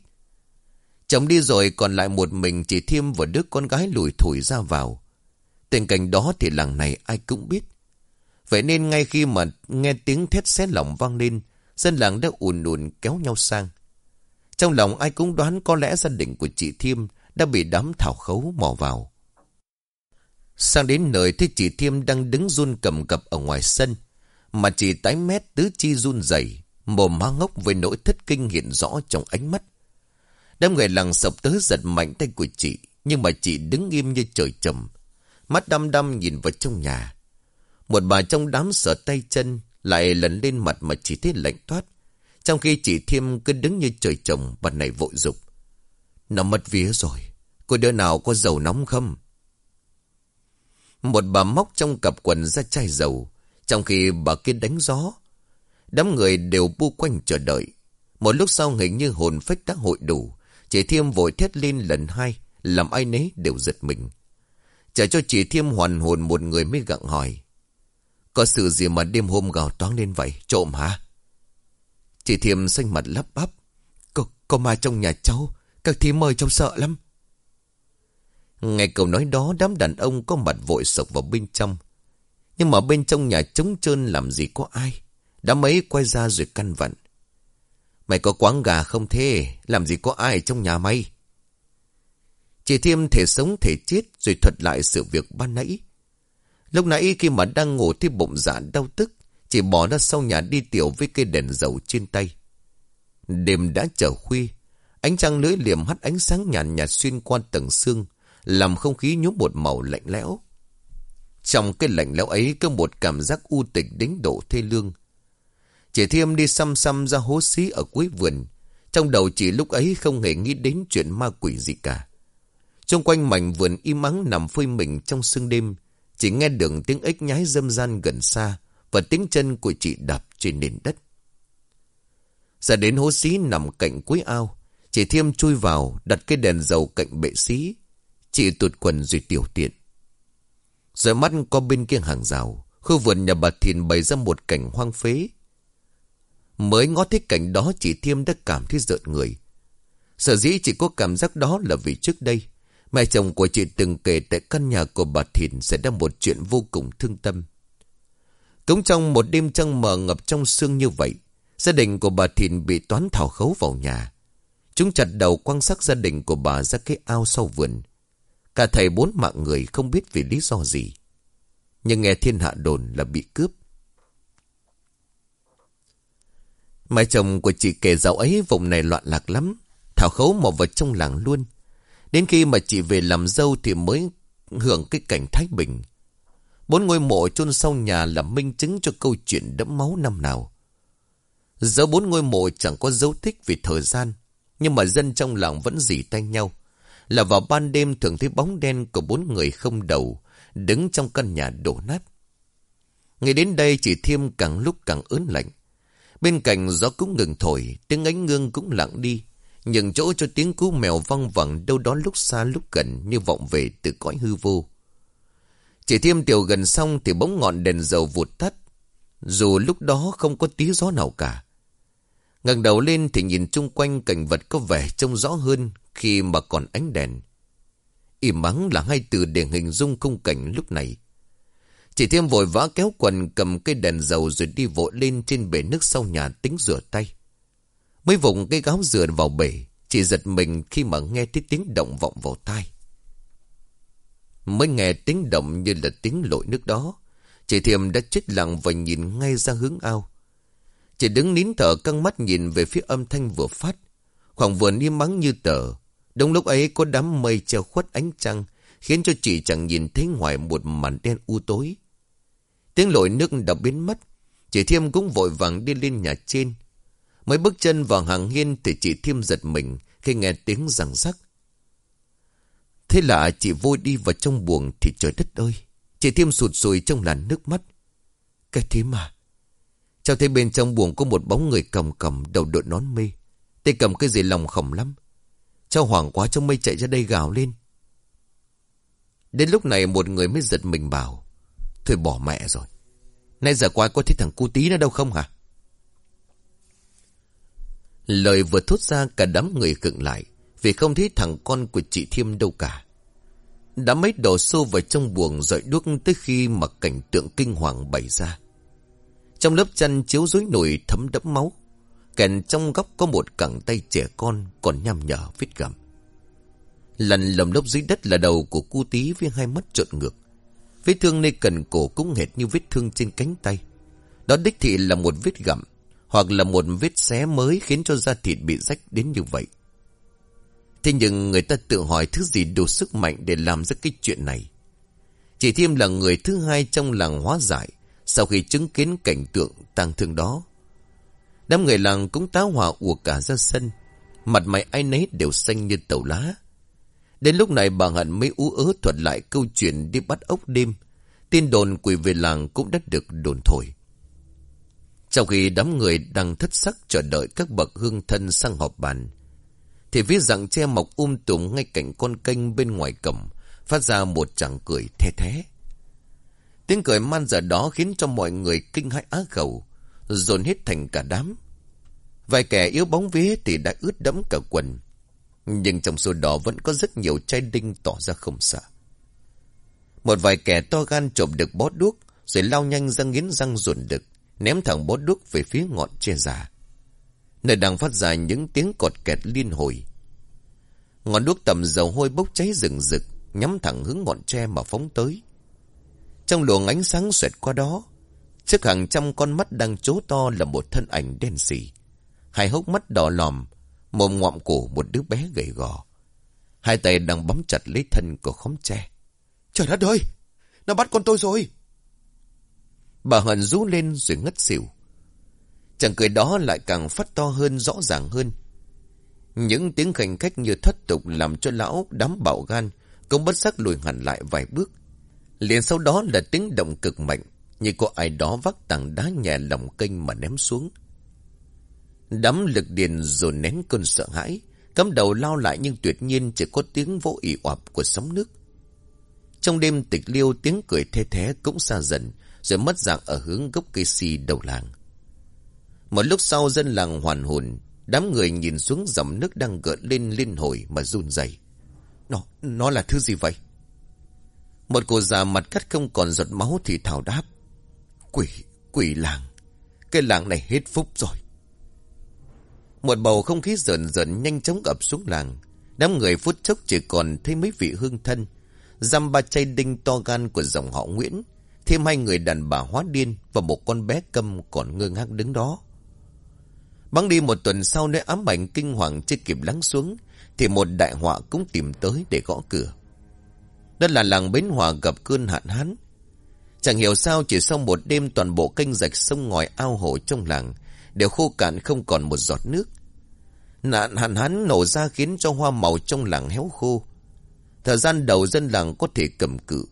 Chồng đi rồi còn lại một mình chỉ Thiêm và đứa con gái lùi thủi ra vào. Tình cảnh đó thì làng này ai cũng biết. Vậy nên ngay khi mà nghe tiếng thét xé lỏng vang lên, dân làng đã ùn ùn kéo nhau sang. Trong lòng ai cũng đoán có lẽ gia đình của chị Thiêm đã bị đám thảo khấu mò vào. Sang đến nơi thì chị Thiêm đang đứng run cầm cập ở ngoài sân, mà chị tái mét tứ chi run rẩy, mồm má ngốc với nỗi thất kinh hiện rõ trong ánh mắt. Đám người làng sập tới giật mạnh tay của chị, nhưng mà chị đứng im như trời trầm, mắt đăm đăm nhìn vào trong nhà. Một bà trong đám sợ tay chân lại lần lên mặt mà chỉ thấy lạnh toát. Trong khi chị Thiêm cứ đứng như trời trồng, bà này vội dục nó mất vía rồi. Cô đứa nào có dầu nóng không? Một bà móc trong cặp quần ra chai dầu. Trong khi bà kia đánh gió. Đám người đều bu quanh chờ đợi. Một lúc sau hình như hồn phách đã hội đủ. Chị Thiêm vội thét lên lần hai. Làm ai nấy đều giật mình. Chờ cho chị Thiêm hoàn hồn một người mới gặng hỏi. Có sự gì mà đêm hôm gào toáng lên vậy? Trộm hả? Chị Thiêm xanh mặt lắp bắp. Có, có ma trong nhà cháu. Các thím mời trông sợ lắm. Ngay câu nói đó đám đàn ông có mặt vội sộc vào bên trong. Nhưng mà bên trong nhà trống trơn làm gì có ai. Đám ấy quay ra rồi căn vặn. Mày có quán gà không thế? Làm gì có ai trong nhà mày? Chị Thiêm thể sống thể chết rồi thuật lại sự việc ban nãy. Lúc nãy khi mà đang ngủ thì bụng dạ đau tức, chị bỏ ra sau nhà đi tiểu với cây đèn dầu trên tay. Đêm đã trở khuya, Ánh trăng lưới liềm hắt ánh sáng nhàn nhạt, xuyên qua tầng xương, làm không khí nhúm một màu lạnh lẽo. Trong cái lạnh lẽo ấy có một cảm giác u tịch đến độ thê lương. Chị Thiêm đi xăm xăm ra hố xí ở cuối vườn. Trong đầu chị lúc ấy không hề nghĩ đến chuyện ma quỷ gì cả. Trong quanh mảnh vườn im ắng nằm phơi mình trong sương đêm. Chỉ nghe được tiếng ếch nhái dâm gian gần xa và tiếng chân của chị đạp trên nền đất. Ra đến hố xí nằm cạnh cuối ao. Chị Thiêm chui vào, đặt cái đèn dầu cạnh bệ xí. Chị tụt quần rồi tiểu tiện. Rồi mắt qua bên kia hàng rào, khu vườn nhà bà Thìn bày ra một cảnh hoang phế. Mới ngó thấy cảnh đó chị Thiêm đã cảm thấy rợn người. Sở dĩ chị có cảm giác đó là vì trước đây, mẹ chồng của chị từng kể tại căn nhà của bà Thìn sẽ ra một chuyện vô cùng thương tâm. Cũng trong một đêm trăng mờ ngập trong sương như vậy, gia đình của bà Thìn bị toán thảo khấu vào nhà. Chúng chặt đầu quan sát gia đình của bà ra cái ao sau vườn. Cả thầy bốn mạng người không biết vì lý do gì. Nhưng nghe thiên hạ đồn là bị cướp. Mai chồng của chị kể dạo ấy vùng này loạn lạc lắm. Thảo khấu mò vào trong làng luôn. Đến khi mà chị về làm dâu thì mới hưởng cái cảnh thái bình. Bốn ngôi mộ chôn sau nhà là minh chứng cho câu chuyện đẫm máu năm nào. Dẫu bốn ngôi mộ chẳng có dấu tích vì thời gian, nhưng mà dân trong làng vẫn dì tay nhau. Là vào ban đêm thường thấy bóng đen của bốn người không đầu, đứng trong căn nhà đổ nát. Ngày đến đây chỉ Thiêm càng lúc càng ớn lạnh. Bên cạnh gió cũng ngừng thổi, tiếng ánh ngương cũng lặng đi. Nhường chỗ cho tiếng cú mèo văng vẳng đâu đó lúc xa lúc gần như vọng về từ cõi hư vô. Chỉ Thiêm tiểu gần xong thì bóng ngọn đèn dầu vụt tắt. Dù lúc đó không có tí gió nào cả ngẩng đầu lên thì nhìn chung quanh cảnh vật có vẻ trông rõ hơn khi mà còn ánh đèn. Im mắng là hai từ để hình dung khung cảnh lúc này. Chỉ thêm vội vã kéo quần cầm cây đèn dầu rồi đi vội lên trên bể nước sau nhà tính rửa tay. Mới vùng cây gáo rửa vào bể, chỉ giật mình khi mà nghe thấy tiếng động vọng vào tai. Mới nghe tiếng động như là tiếng lội nước đó. Chị Thiềm đã chết lặng và nhìn ngay ra hướng ao. Chị đứng nín thở căng mắt nhìn về phía âm thanh vừa phát. Khoảng vườn im mắng như tờ. Đúng lúc ấy có đám mây treo khuất ánh trăng, khiến cho chị chẳng nhìn thấy ngoài một màn đen u tối. Tiếng lội nước đã biến mất. Chị Thiêm cũng vội vàng đi lên nhà trên. Mới bước chân vào hàng hiên thì chị Thiêm giật mình khi nghe tiếng răng rắc. Thế là chị vội đi vào trong buồng thì trời đất ơi. Chị Thiêm sụt sùi trong làn nước mắt. Cái thế mà. Cháu thấy bên trong buồng có một bóng người cầm cầm, đầu đội nón mê. Tay cầm cái gì lòng khổng lắm. Cháu hoảng quá trong mây chạy ra đây gào lên. Đến lúc này một người mới giật mình bảo. Thôi bỏ mẹ rồi. Nay giờ qua có thấy thằng cu tí nó đâu không hả? Lời vừa thốt ra, cả đám người cựng lại. Vì không thấy thằng con của chị Thiêm đâu cả. Đã mấy đổ xô vào trong buồng, dọi đuốc tới khi mà cảnh tượng kinh hoàng bày ra. Trong lớp chăn chiếu rối nổi thấm đẫm máu. Kèn trong góc có một cẳng tay trẻ con còn nhằm nhở vết gầm. Lần lầm lốc dưới đất là đầu của cu tí với hai mắt trộn ngược. Vết thương nơi cần cổ cũng hệt như vết thương trên cánh tay. Đó đích thị là một vết gặm, hoặc là một vết xé mới khiến cho da thịt bị rách đến như vậy. Thế nhưng người ta tự hỏi thứ gì đủ sức mạnh để làm ra cái chuyện này. Chỉ thêm là người thứ hai trong làng hóa giải sau khi chứng kiến cảnh tượng tang thương đó. Đám người làng cũng táo hỏa ùa cả ra sân. Mặt mày ai nấy đều xanh như tàu lá. Đến lúc này bà Hận mới ú ớ thuật lại câu chuyện đi bắt ốc đêm. Tin đồn quỷ về làng cũng đã được đồn thổi. Trong khi đám người đang thất sắc chờ đợi các bậc hương thân sang họp bàn, thì phía rặng che mọc um tùm ngay cạnh con kênh bên ngoài cổng, phát ra một chàng cười the thế. Tiếng cười man dở đó khiến cho mọi người kinh hãi á khẩu, dồn hết thành cả đám. Vài kẻ yếu bóng vía thì đã ướt đẫm cả quần, nhưng trong số đó vẫn có rất nhiều chai đinh tỏ ra không sợ. Một vài kẻ to gan trộm được bó đuốc, rồi lao nhanh ra nghiến răng ruồn đực, ném thẳng bó đuốc về phía ngọn tre già. Nơi đang phát ra những tiếng cọt kẹt liên hồi. Ngọn đuốc tầm dầu hôi bốc cháy rừng rực, nhắm thẳng hướng ngọn tre mà phóng tới. Trong luồng ánh sáng xoẹt qua đó, trước hàng trăm con mắt đang chố to là một thân ảnh đen xỉ. Hai hốc mắt đỏ lòm, mồm ngoạm cổ một đứa bé gầy gò. Hai tay đang bấm chặt lấy thân của khóm tre. Trời đất ơi! Nó bắt con tôi rồi! Bà Hận rú lên rồi ngất xỉu. Chẳng cười đó lại càng phát to hơn rõ ràng hơn. Những tiếng khảnh khách như thất tục làm cho lão đám bạo gan, cũng bất sắc lùi hẳn lại vài bước. Liền sau đó là tiếng động cực mạnh, như có ai đó vác tảng đá nhẹ lòng kênh mà ném xuống. Đám lực điền rồi nén cơn sợ hãi, cắm đầu lao lại nhưng tuyệt nhiên chỉ có tiếng vỗ ỉ oạp của sóng nước. Trong đêm tịch liêu tiếng cười thê thế cũng xa dần, rồi mất dạng ở hướng gốc cây si đầu làng. Một lúc sau dân làng hoàn hồn, đám người nhìn xuống dòng nước đang gợn lên liên hồi mà run rẩy. Nó, nó là thứ gì vậy? Một cô già mặt cắt không còn giọt máu thì thảo đáp. Quỷ, quỷ làng. Cái làng này hết phúc rồi. Một bầu không khí dần dần nhanh chóng ập xuống làng. Đám người phút chốc chỉ còn thấy mấy vị hương thân. Dăm ba chay đinh to gan của dòng họ Nguyễn. Thêm hai người đàn bà hóa điên và một con bé câm còn ngơ ngác đứng đó. Bắn đi một tuần sau nơi ám ảnh kinh hoàng chưa kịp lắng xuống, thì một đại họa cũng tìm tới để gõ cửa. Đó là làng Bến Hòa gặp cơn hạn hán. Chẳng hiểu sao chỉ sau một đêm toàn bộ kênh rạch sông ngòi ao hồ trong làng đều khô cạn không còn một giọt nước. Nạn hạn hán nổ ra khiến cho hoa màu trong làng héo khô. Thời gian đầu dân làng có thể cầm cự,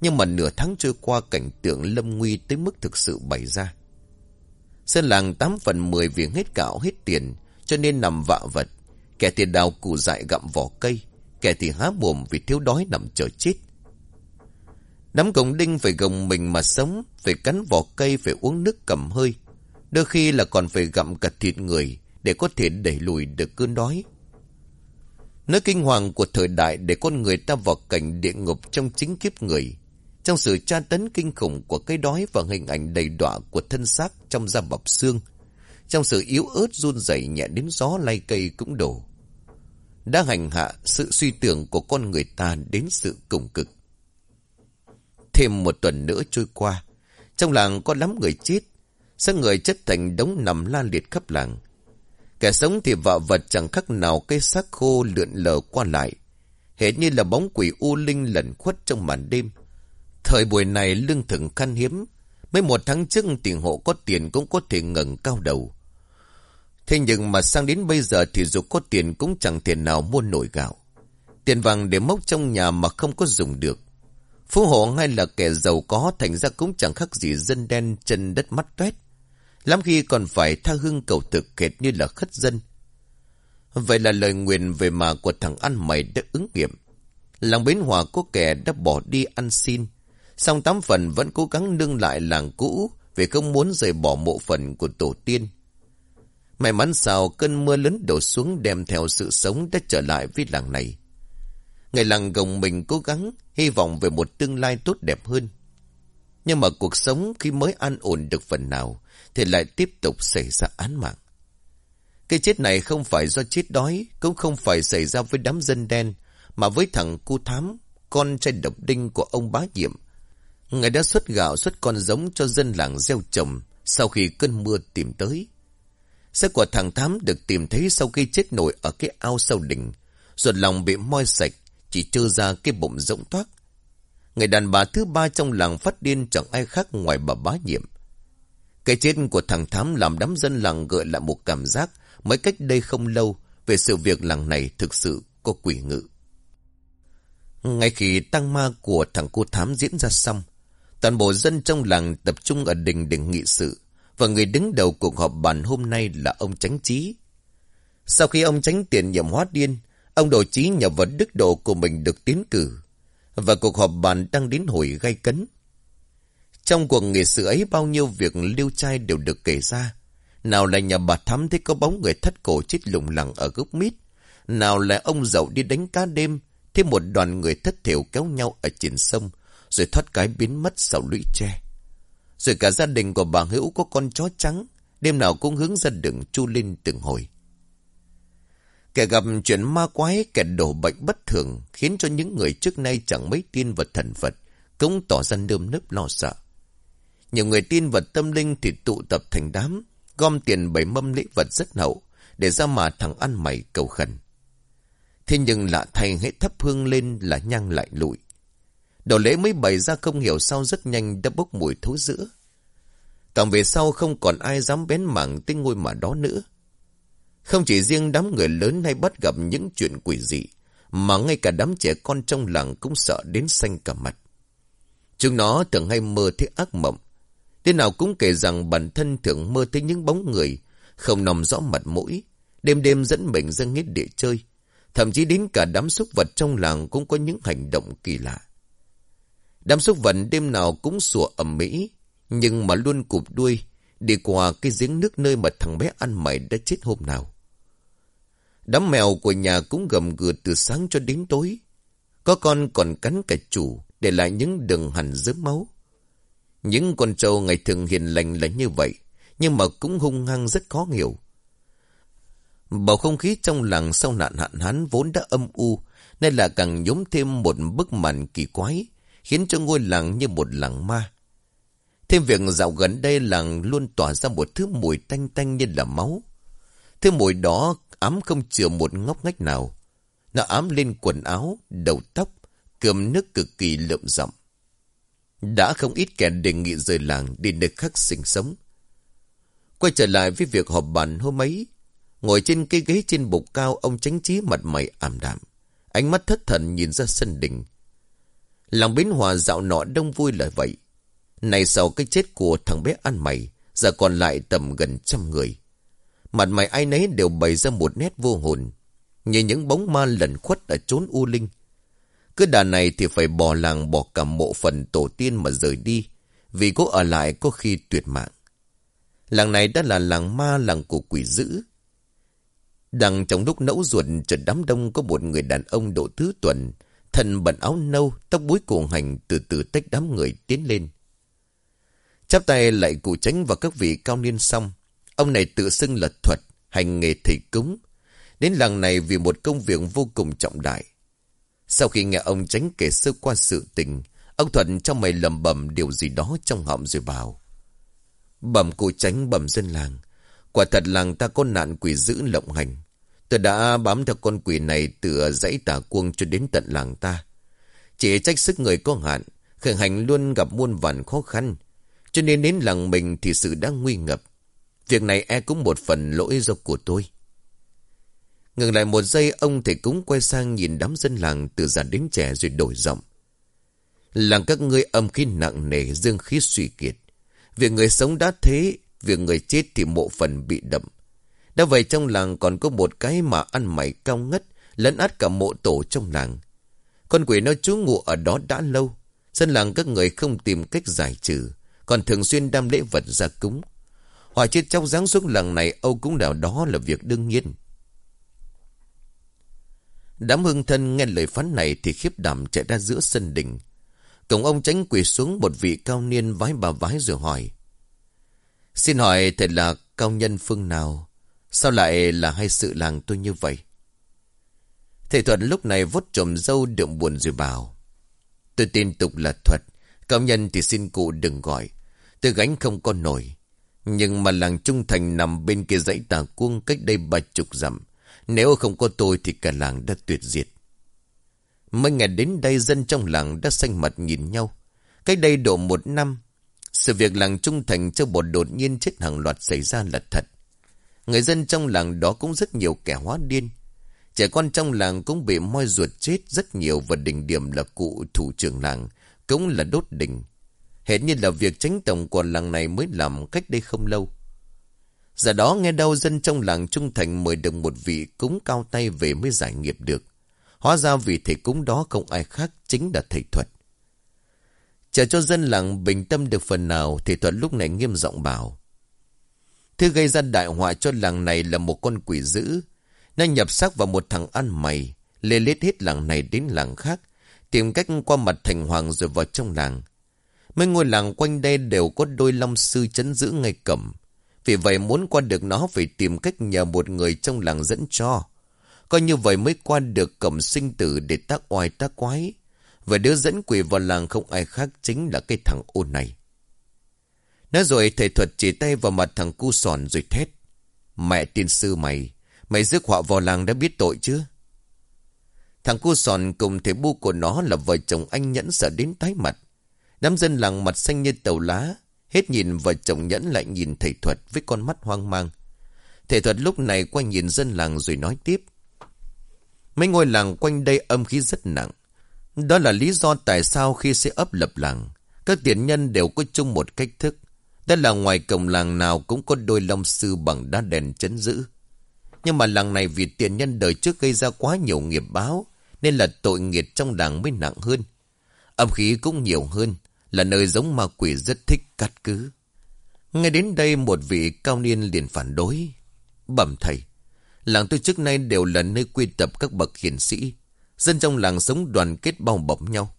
nhưng mà nửa tháng trôi qua cảnh tượng lâm nguy tới mức thực sự bày ra. Dân làng 8 phần 10 vì hết gạo hết tiền, cho nên nằm vạ vật. Kẻ tiền đào củ dại gặm vỏ cây, kẻ thì há mồm vì thiếu đói nằm chờ chết. Đám cổng đinh phải gồng mình mà sống, phải cắn vỏ cây, phải uống nước cầm hơi. Đôi khi là còn phải gặm cả thịt người để có thể đẩy lùi được cơn đói. Nơi kinh hoàng của thời đại để con người ta vào cảnh địa ngục trong chính kiếp người. Trong sự tra tấn kinh khủng của cái đói và hình ảnh đầy đọa của thân xác trong da bọc xương. Trong sự yếu ớt run rẩy nhẹ đến gió lay cây cũng đổ. Đã hành hạ sự suy tưởng của con người ta đến sự cùng cực. Thêm một tuần nữa trôi qua. Trong làng có lắm người chết. Xác người chất thành đống nằm la liệt khắp làng. Kẻ sống thì vạ vật chẳng khác nào cây xác khô lượn lờ qua lại. hệt như là bóng quỷ u linh lẩn khuất trong màn đêm. Thời buổi này lương thực khan hiếm. Mấy một tháng trước tiền hộ có tiền cũng có thể ngẩng cao đầu. Thế nhưng mà sang đến bây giờ thì dù có tiền cũng chẳng tiền nào mua nổi gạo. Tiền vàng để mốc trong nhà mà không có dùng được. Phú hộ hay là kẻ giàu có, thành ra cũng chẳng khác gì dân đen chân đất mắt tuét. Lắm khi còn phải tha hương cầu thực kệt như là khất dân. Vậy là lời nguyện về mà của thằng ăn mày đã ứng nghiệm. Làng Bến Hòa có kẻ đã bỏ đi ăn xin. Xong tám phần vẫn cố gắng nương lại làng cũ vì không muốn rời bỏ mộ phần của tổ tiên. May mắn sao cơn mưa lớn đổ xuống đem theo sự sống đã trở lại với làng này. Người làng gồng mình cố gắng, hy vọng về một tương lai tốt đẹp hơn. Nhưng mà cuộc sống khi mới an ổn được phần nào, thì lại tiếp tục xảy ra án mạng. Cái chết này không phải do chết đói, cũng không phải xảy ra với đám dân đen, mà với thằng cu thám, con trai độc đinh của ông bá nhiệm. người đã xuất gạo xuất con giống cho dân làng gieo trồng sau khi cơn mưa tìm tới. Xác của thằng thám được tìm thấy sau khi chết nổi ở cái ao sau đỉnh, ruột lòng bị moi sạch, chỉ trơ ra cái bụng rỗng toát. Người đàn bà thứ ba trong làng phát điên chẳng ai khác ngoài bà bá nhiệm. Cái chết của thằng Thám làm đám dân làng gợi lại một cảm giác mới cách đây không lâu về sự việc làng này thực sự có quỷ ngự. Ngay khi tăng ma của thằng cô Thám diễn ra xong, toàn bộ dân trong làng tập trung ở đình để nghị sự và người đứng đầu cuộc họp bàn hôm nay là ông Tránh Trí. Sau khi ông Tránh tiền nhiệm hóa điên, ông Đồ Chí nhờ vào đức độ của mình được tiến cử và cuộc họp bàn đang đến hồi gay cấn. Trong cuộc nghị sự ấy bao nhiêu việc lưu trai đều được kể ra. Nào là nhà bà Thắm thấy có bóng người thất cổ chết lùng lẳng ở gốc mít. Nào là ông dậu đi đánh cá đêm, thêm một đoàn người thất thiểu kéo nhau ở trên sông, rồi thoát cái biến mất sau lũy tre. Rồi cả gia đình của bà Hữu có con chó trắng, đêm nào cũng hướng ra đường chu linh từng hồi. Kẻ gặp chuyện ma quái, kẻ đổ bệnh bất thường, khiến cho những người trước nay chẳng mấy tin vật thần Phật, cũng tỏ ra nơm nớp lo sợ. Nhiều người tin vật tâm linh thì tụ tập thành đám, gom tiền bảy mâm lễ vật rất hậu, để ra mà thằng ăn mày cầu khẩn. Thế nhưng lạ thay hết thấp hương lên là nhang lại lụi. Đầu lễ mới bày ra không hiểu sao rất nhanh đã bốc mùi thối dữ. Càng về sau không còn ai dám bén mảng tới ngôi mà đó nữa. Không chỉ riêng đám người lớn hay bắt gặp những chuyện quỷ dị, mà ngay cả đám trẻ con trong làng cũng sợ đến xanh cả mặt. Chúng nó thường hay mơ thấy ác mộng, Tên nào cũng kể rằng bản thân thường mơ thấy những bóng người, không nằm rõ mặt mũi, đêm đêm dẫn mình ra nghít địa chơi. Thậm chí đến cả đám súc vật trong làng cũng có những hành động kỳ lạ. Đám súc vật đêm nào cũng sủa ẩm mỹ, nhưng mà luôn cụp đuôi, đi qua cái giếng nước nơi mà thằng bé ăn mày đã chết hôm nào. Đám mèo của nhà cũng gầm gừ từ sáng cho đến tối. Có con còn cắn cả chủ, để lại những đường hằn dớm máu. Những con trâu ngày thường hiền lành là như vậy, nhưng mà cũng hung hăng rất khó hiểu. Bầu không khí trong làng sau nạn hạn hán vốn đã âm u, nên là càng nhốm thêm một bức màn kỳ quái, khiến cho ngôi làng như một làng ma. Thêm việc dạo gần đây làng luôn tỏa ra một thứ mùi tanh tanh như là máu. Thứ mùi đó ám không chừa một ngóc ngách nào. Nó ám lên quần áo, đầu tóc, cơm nước cực kỳ lượm rộng. Đã không ít kẻ đề nghị rời làng đi nơi khác sinh sống. Quay trở lại với việc họp bàn hôm ấy, ngồi trên cây ghế trên bục cao ông tránh trí mặt mày ảm đạm. Ánh mắt thất thần nhìn ra sân đình. Lòng biến hòa dạo nọ đông vui là vậy. Này sau cái chết của thằng bé ăn mày, giờ còn lại tầm gần trăm người. Mặt mày ai nấy đều bày ra một nét vô hồn, như những bóng ma lẩn khuất ở chốn u linh. Cứ đà này thì phải bỏ làng bỏ cả mộ phần tổ tiên mà rời đi. Vì cô ở lại có khi tuyệt mạng. Làng này đã là làng ma làng của quỷ dữ. Đằng trong lúc nẫu ruột chợt đám đông có một người đàn ông độ thứ tuần. Thân bận áo nâu, tóc búi cổ hành từ từ tách đám người tiến lên. Chắp tay lại cụ tránh và các vị cao niên xong. Ông này tự xưng là thuật, hành nghề thầy cúng. Đến làng này vì một công việc vô cùng trọng đại. Sau khi nghe ông tránh kể sơ qua sự tình, ông Thuận trong mày lầm bầm điều gì đó trong họng rồi bảo. Bẩm cụ tránh bẩm dân làng. Quả thật làng ta có nạn quỷ dữ lộng hành. Tôi đã bám theo con quỷ này từ dãy tả cuông cho đến tận làng ta. Chỉ trách sức người có hạn, khởi hành luôn gặp muôn vàn khó khăn. Cho nên đến làng mình thì sự đang nguy ngập. Việc này e cũng một phần lỗi do của tôi. Ngừng lại một giây ông thầy cúng quay sang nhìn đám dân làng từ già đến trẻ rồi đổi giọng. Làng các ngươi âm khí nặng nề dương khí suy kiệt. Việc người sống đã thế, việc người chết thì mộ phần bị đậm. Đã vậy trong làng còn có một cái mà ăn mày cao ngất, lấn át cả mộ tổ trong làng. Con quỷ nó trú ngụ ở đó đã lâu. Dân làng các người không tìm cách giải trừ, còn thường xuyên đam lễ vật ra cúng. Hòa chết trong dáng xuống làng này Âu cũng nào đó là việc đương nhiên. Đám hương thân nghe lời phán này thì khiếp đảm chạy ra giữa sân đình. Cổng ông tránh quỳ xuống một vị cao niên vái bà vái rồi hỏi. Xin hỏi thật là cao nhân phương nào? Sao lại là hai sự làng tôi như vậy? Thầy Thuật lúc này vốt trộm dâu đượm buồn rồi bảo. Tôi tin tục là Thuật. Cao nhân thì xin cụ đừng gọi. Tôi gánh không có nổi. Nhưng mà làng Trung Thành nằm bên kia dãy tà cuông cách đây ba chục dặm. Nếu không có tôi thì cả làng đã tuyệt diệt. Mấy ngày đến đây dân trong làng đã xanh mặt nhìn nhau. Cách đây độ một năm, sự việc làng Trung Thành châu bột đột nhiên chết hàng loạt xảy ra là thật. Người dân trong làng đó cũng rất nhiều kẻ hóa điên. Trẻ con trong làng cũng bị moi ruột chết rất nhiều và đỉnh điểm là cụ thủ trưởng làng, cũng là đốt đỉnh. Hết như là việc tránh tổng của làng này mới làm cách đây không lâu. Giờ đó nghe đâu dân trong làng Trung Thành mời được một vị cúng cao tay về mới giải nghiệp được. Hóa ra vị thầy cúng đó không ai khác chính là thầy thuật. Chờ cho dân làng bình tâm được phần nào thầy thuật lúc này nghiêm giọng bảo. Thứ gây ra đại họa cho làng này là một con quỷ dữ. Nó nhập xác vào một thằng ăn mày, lê lết hết làng này đến làng khác, tìm cách qua mặt thành hoàng rồi vào trong làng. Mấy ngôi làng quanh đây đều có đôi long sư chấn giữ ngay cẩm. Vì vậy muốn qua được nó phải tìm cách nhờ một người trong làng dẫn cho. Coi như vậy mới qua được cẩm sinh tử để tác oai tác quái. Và đứa dẫn quỷ vào làng không ai khác chính là cái thằng ôn này. Nói rồi thầy thuật chỉ tay vào mặt thằng cu sòn rồi thét. Mẹ tiên sư mày, mày rước họa vào làng đã biết tội chưa? Thằng cu sòn cùng thầy bu của nó là vợ chồng anh nhẫn sợ đến tái mặt. Đám dân làng mặt xanh như tàu lá, hết nhìn vợ chồng nhẫn lại nhìn thầy thuật với con mắt hoang mang. Thầy thuật lúc này quay nhìn dân làng rồi nói tiếp. Mấy ngôi làng quanh đây âm khí rất nặng. Đó là lý do tại sao khi sẽ ấp lập làng, các tiền nhân đều có chung một cách thức. Đó là ngoài cổng làng nào cũng có đôi long sư bằng đá đèn chấn giữ. Nhưng mà làng này vì tiền nhân đời trước gây ra quá nhiều nghiệp báo, nên là tội nghiệt trong làng mới nặng hơn. Âm khí cũng nhiều hơn, là nơi giống ma quỷ rất thích cắt cứ. Ngay đến đây một vị cao niên liền phản đối. Bẩm thầy, làng tôi trước nay đều là nơi quy tập các bậc hiền sĩ. Dân trong làng sống đoàn kết bao bọc nhau.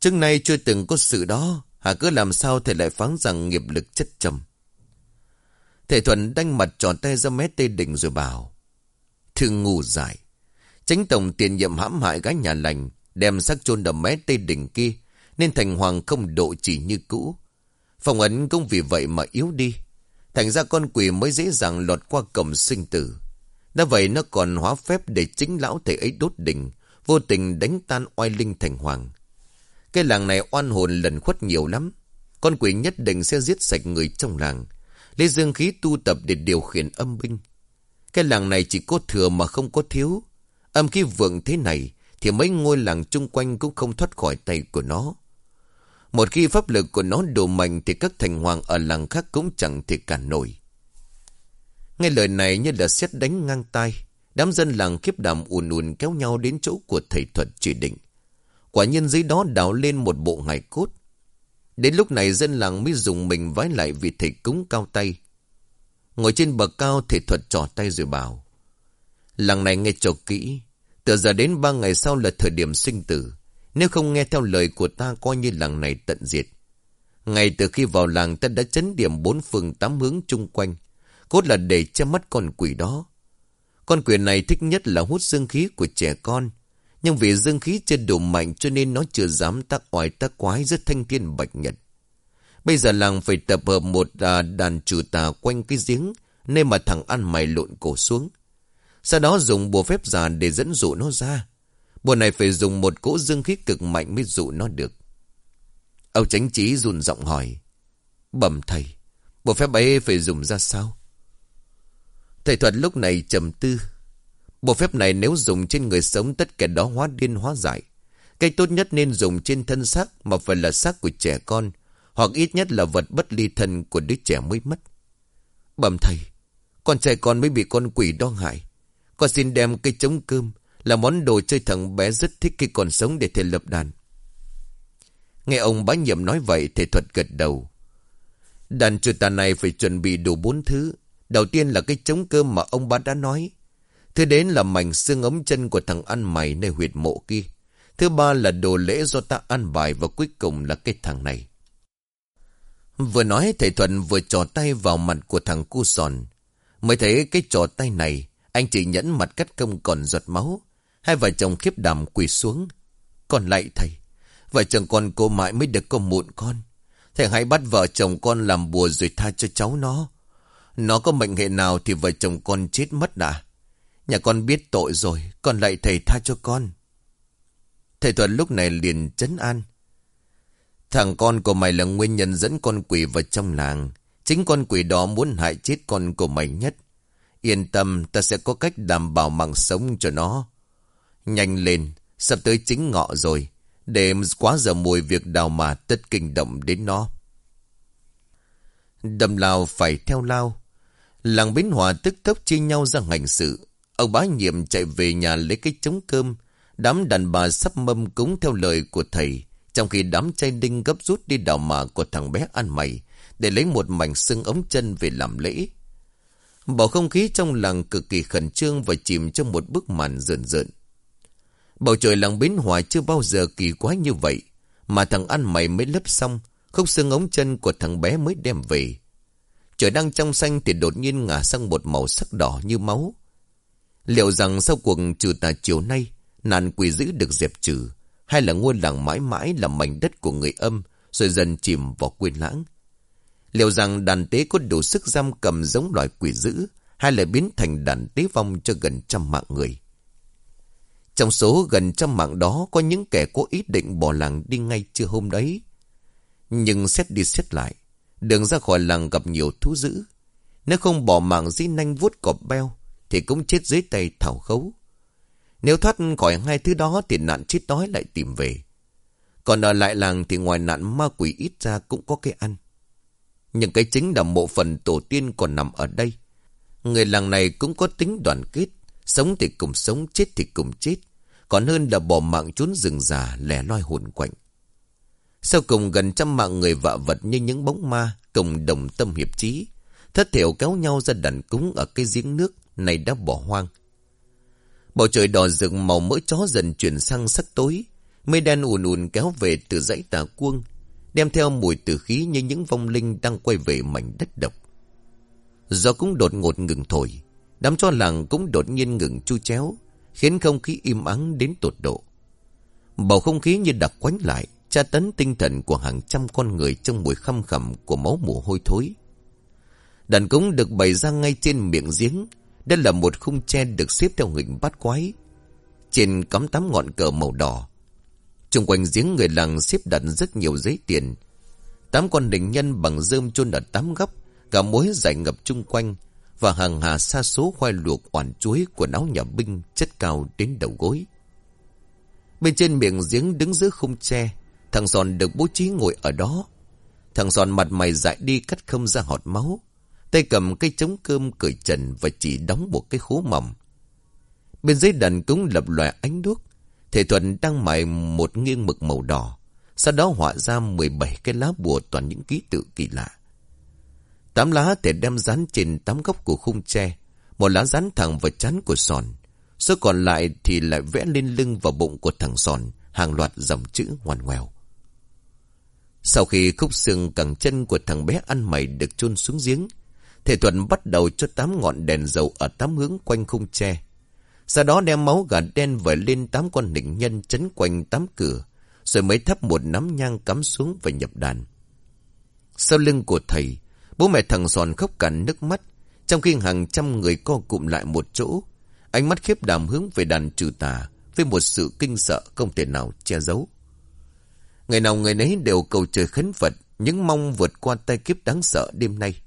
Trước nay chưa từng có sự đó, hà cứ làm sao thầy lại phán rằng nghiệp lực chất trầm. Thầy thuận đanh mặt tròn tay ra mé tây đỉnh rồi bảo. Thương ngu dại. Tránh tổng tiền nhiệm hãm hại gái nhà lành, đem xác chôn đầm mé tây đỉnh kia, nên thành hoàng không độ chỉ như cũ. Phòng ấn cũng vì vậy mà yếu đi. Thành ra con quỷ mới dễ dàng lọt qua cổng sinh tử. Đã vậy nó còn hóa phép để chính lão thầy ấy đốt đỉnh, vô tình đánh tan oai linh thành hoàng. Cái làng này oan hồn lần khuất nhiều lắm. Con quỷ nhất định sẽ giết sạch người trong làng. Lấy dương khí tu tập để điều khiển âm binh. Cái làng này chỉ có thừa mà không có thiếu. Âm khí vượng thế này thì mấy ngôi làng chung quanh cũng không thoát khỏi tay của nó. Một khi pháp lực của nó đủ mạnh thì các thành hoàng ở làng khác cũng chẳng thể cản nổi. Nghe lời này như là xét đánh ngang tai. Đám dân làng khiếp đảm ùn ùn kéo nhau đến chỗ của thầy thuật chỉ định. Quả nhiên dưới đó đào lên một bộ hài cốt. Đến lúc này dân làng mới dùng mình vái lại vì thầy cúng cao tay. Ngồi trên bậc cao, thầy thuật trò tay rồi bảo. Làng này nghe trò kỹ. Từ giờ đến ba ngày sau là thời điểm sinh tử. Nếu không nghe theo lời của ta, coi như làng này tận diệt. Ngay từ khi vào làng, ta đã chấn điểm bốn phường tám hướng chung quanh. Cốt là để che mắt con quỷ đó. Con quỷ này thích nhất là hút dương khí của trẻ con. Nhưng vì dương khí chưa đủ mạnh cho nên nó chưa dám tác oai tác quái rất thanh thiên bạch nhật. Bây giờ làng phải tập hợp một à, đàn trừ tà quanh cái giếng nên mà thằng ăn mày lộn cổ xuống. Sau đó dùng bùa phép giả để dẫn dụ nó ra. Bùa này phải dùng một cỗ dương khí cực mạnh mới dụ nó được. Ông tránh trí run giọng hỏi. Bẩm thầy, bùa phép ấy phải dùng ra sao? Thầy thuật lúc này trầm tư. Bộ phép này nếu dùng trên người sống tất cả đó hóa điên hóa dại. Cách tốt nhất nên dùng trên thân xác mà phải là xác của trẻ con. Hoặc ít nhất là vật bất ly thân của đứa trẻ mới mất. Bẩm thầy, con trai con mới bị con quỷ đo hại. Con xin đem cây trống cơm là món đồ chơi thằng bé rất thích khi còn sống để thầy lập đàn. Nghe ông bá nhiệm nói vậy thầy thuật gật đầu. Đàn trừ tà này phải chuẩn bị đủ bốn thứ. Đầu tiên là cái trống cơm mà ông bá đã nói. Thứ đến là mảnh xương ống chân của thằng ăn mày nơi huyệt mộ kia. Thứ ba là đồ lễ do ta ăn bài và cuối cùng là cái thằng này. Vừa nói thầy Thuận vừa trò tay vào mặt của thằng cu sòn. Mới thấy cái trò tay này, anh chỉ nhẫn mặt cắt công còn giọt máu. Hai vợ chồng khiếp đảm quỳ xuống. Còn lại thầy, vợ chồng con cô mãi mới được có muộn con. Thầy hãy bắt vợ chồng con làm bùa rồi tha cho cháu nó. Nó có mệnh hệ nào thì vợ chồng con chết mất đã. Nhà con biết tội rồi, con lại thầy tha cho con. Thầy Thuận lúc này liền chấn an. Thằng con của mày là nguyên nhân dẫn con quỷ vào trong làng. Chính con quỷ đó muốn hại chết con của mày nhất. Yên tâm, ta sẽ có cách đảm bảo mạng sống cho nó. Nhanh lên, sắp tới chính ngọ rồi. Để quá giờ mùi việc đào mà tất kinh động đến nó. Đầm lao phải theo lao. Làng Bến Hòa tức tốc chia nhau ra hành sự. Ông bá nhiệm chạy về nhà lấy cái trống cơm. Đám đàn bà sắp mâm cúng theo lời của thầy. Trong khi đám chay đinh gấp rút đi đào mả của thằng bé ăn mày. Để lấy một mảnh xương ống chân về làm lễ. Bầu không khí trong làng cực kỳ khẩn trương và chìm trong một bức màn rợn rợn. Bầu trời làng Bến Hòa chưa bao giờ kỳ quái như vậy. Mà thằng ăn mày mới lấp xong. Khúc xương ống chân của thằng bé mới đem về. Trời đang trong xanh thì đột nhiên ngả sang một màu sắc đỏ như máu. Liệu rằng sau cuộc trừ tà chiều nay, nạn quỷ dữ được dẹp trừ, hay là ngôi làng mãi mãi là mảnh đất của người âm, rồi dần chìm vào quên lãng? Liệu rằng đàn tế có đủ sức giam cầm giống loài quỷ dữ, hay là biến thành đàn tế vong cho gần trăm mạng người? Trong số gần trăm mạng đó có những kẻ có ý định bỏ làng đi ngay chưa hôm đấy. Nhưng xét đi xét lại, đường ra khỏi làng gặp nhiều thú dữ. Nếu không bỏ mạng dĩ nanh vuốt cọp beo, thì cũng chết dưới tay thảo khấu. Nếu thoát khỏi hai thứ đó thì nạn chết đói lại tìm về. Còn ở lại làng thì ngoài nạn ma quỷ ít ra cũng có cái ăn. Nhưng cái chính là mộ phần tổ tiên còn nằm ở đây. Người làng này cũng có tính đoàn kết. Sống thì cùng sống, chết thì cùng chết. Còn hơn là bỏ mạng trốn rừng già lẻ loi hồn quạnh. Sau cùng gần trăm mạng người vạ vật như những bóng ma cùng đồng tâm hiệp chí. Thất thiểu kéo nhau ra đàn cúng ở cái giếng nước này đã bỏ hoang. Bầu trời đỏ rực màu mỡ chó dần chuyển sang sắc tối. Mây đen ùn ùn kéo về từ dãy tà cuông, đem theo mùi tử khí như những vong linh đang quay về mảnh đất độc. Gió cũng đột ngột ngừng thổi, đám cho làng cũng đột nhiên ngừng chu chéo, khiến không khí im ắng đến tột độ. Bầu không khí như đặc quánh lại, tra tấn tinh thần của hàng trăm con người trong mùi khăm khẩm của máu mồ hôi thối. Đàn cúng được bày ra ngay trên miệng giếng, đây là một khung tre được xếp theo hình bát quái. Trên cắm tám ngọn cờ màu đỏ. Trung quanh giếng người làng xếp đặt rất nhiều giấy tiền. Tám con đình nhân bằng rơm chôn ở tám góc, cả mối dải ngập chung quanh, và hàng hà xa số khoai luộc oản chuối quần áo nhà binh chất cao đến đầu gối. Bên trên miệng giếng đứng giữa khung tre, thằng Giòn được bố trí ngồi ở đó. Thằng Giòn mặt mày dại đi cắt không ra hột máu. Tay cầm cây trống cơm cởi trần và chỉ đóng một cái khố mỏng. Bên dưới đàn cúng lập loài ánh đuốc. Thể thuần đang mài một nghiêng mực màu đỏ. Sau đó họa ra 17 cái lá bùa toàn những ký tự kỳ lạ. Tám lá thể đem dán trên tám góc của khung tre. Một lá dán thẳng vào chán của sòn. Số còn lại thì lại vẽ lên lưng và bụng của thằng sòn. Hàng loạt dòng chữ ngoằn ngoèo. Sau khi khúc xương cẳng chân của thằng bé ăn mày được chôn xuống giếng. Thầy Thuận bắt đầu cho tám ngọn đèn dầu ở tám hướng quanh khung tre. Sau đó đem máu gà đen vẩy lên tám con nịnh nhân chấn quanh tám cửa. Rồi mới thắp một nắm nhang cắm xuống và nhập đàn. Sau lưng của thầy, bố mẹ thằng Sòn khóc cả nước mắt. Trong khi hàng trăm người co cụm lại một chỗ. Ánh mắt khiếp đảm hướng về đàn trừ tà. Với một sự kinh sợ không thể nào che giấu. Ngày nào người nấy đều cầu trời khấn Phật. Những mong vượt qua tai kiếp đáng sợ đêm nay.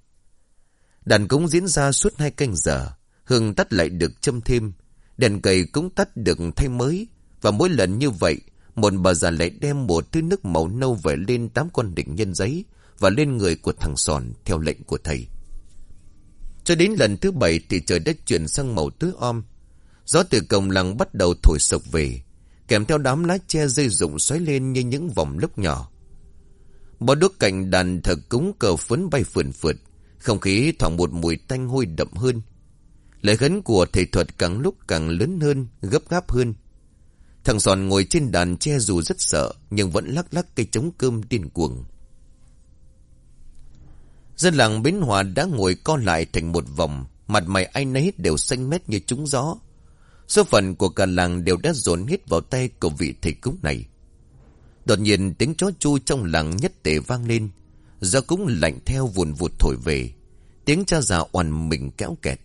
Đàn cúng diễn ra suốt hai canh giờ. Hương tắt lại được châm thêm. Đèn cầy cũng tắt được thay mới. Và mỗi lần như vậy, một bà già lại đem một thứ nước màu nâu về lên tám con đỉnh nhân giấy và lên người của thằng Sòn theo lệnh của thầy. Cho đến lần thứ bảy thì trời đất chuyển sang màu tứ om. Gió từ cổng làng bắt đầu thổi sộc về, kèm theo đám lá che dây rụng xoáy lên như những vòng lốc nhỏ. Bó đuốc cạnh đàn thờ cúng cờ phấn bay phượn phượt, không khí thoảng một mùi tanh hôi đậm hơn. Lời khấn của thầy thuật càng lúc càng lớn hơn, gấp gáp hơn. Thằng Sòn ngồi trên đàn che dù rất sợ, nhưng vẫn lắc lắc cây trống cơm điên cuồng. Dân làng Bến Hòa đã ngồi co lại thành một vòng, mặt mày ai nấy đều xanh mét như trúng gió. Số phận của cả làng đều đã dồn hết vào tay của vị thầy cúng này. Đột nhiên tiếng chó chu trong làng nhất tề vang lên, do cúng lạnh theo vùn vụt thổi về, tiếng cha già oằn mình kéo kẹt.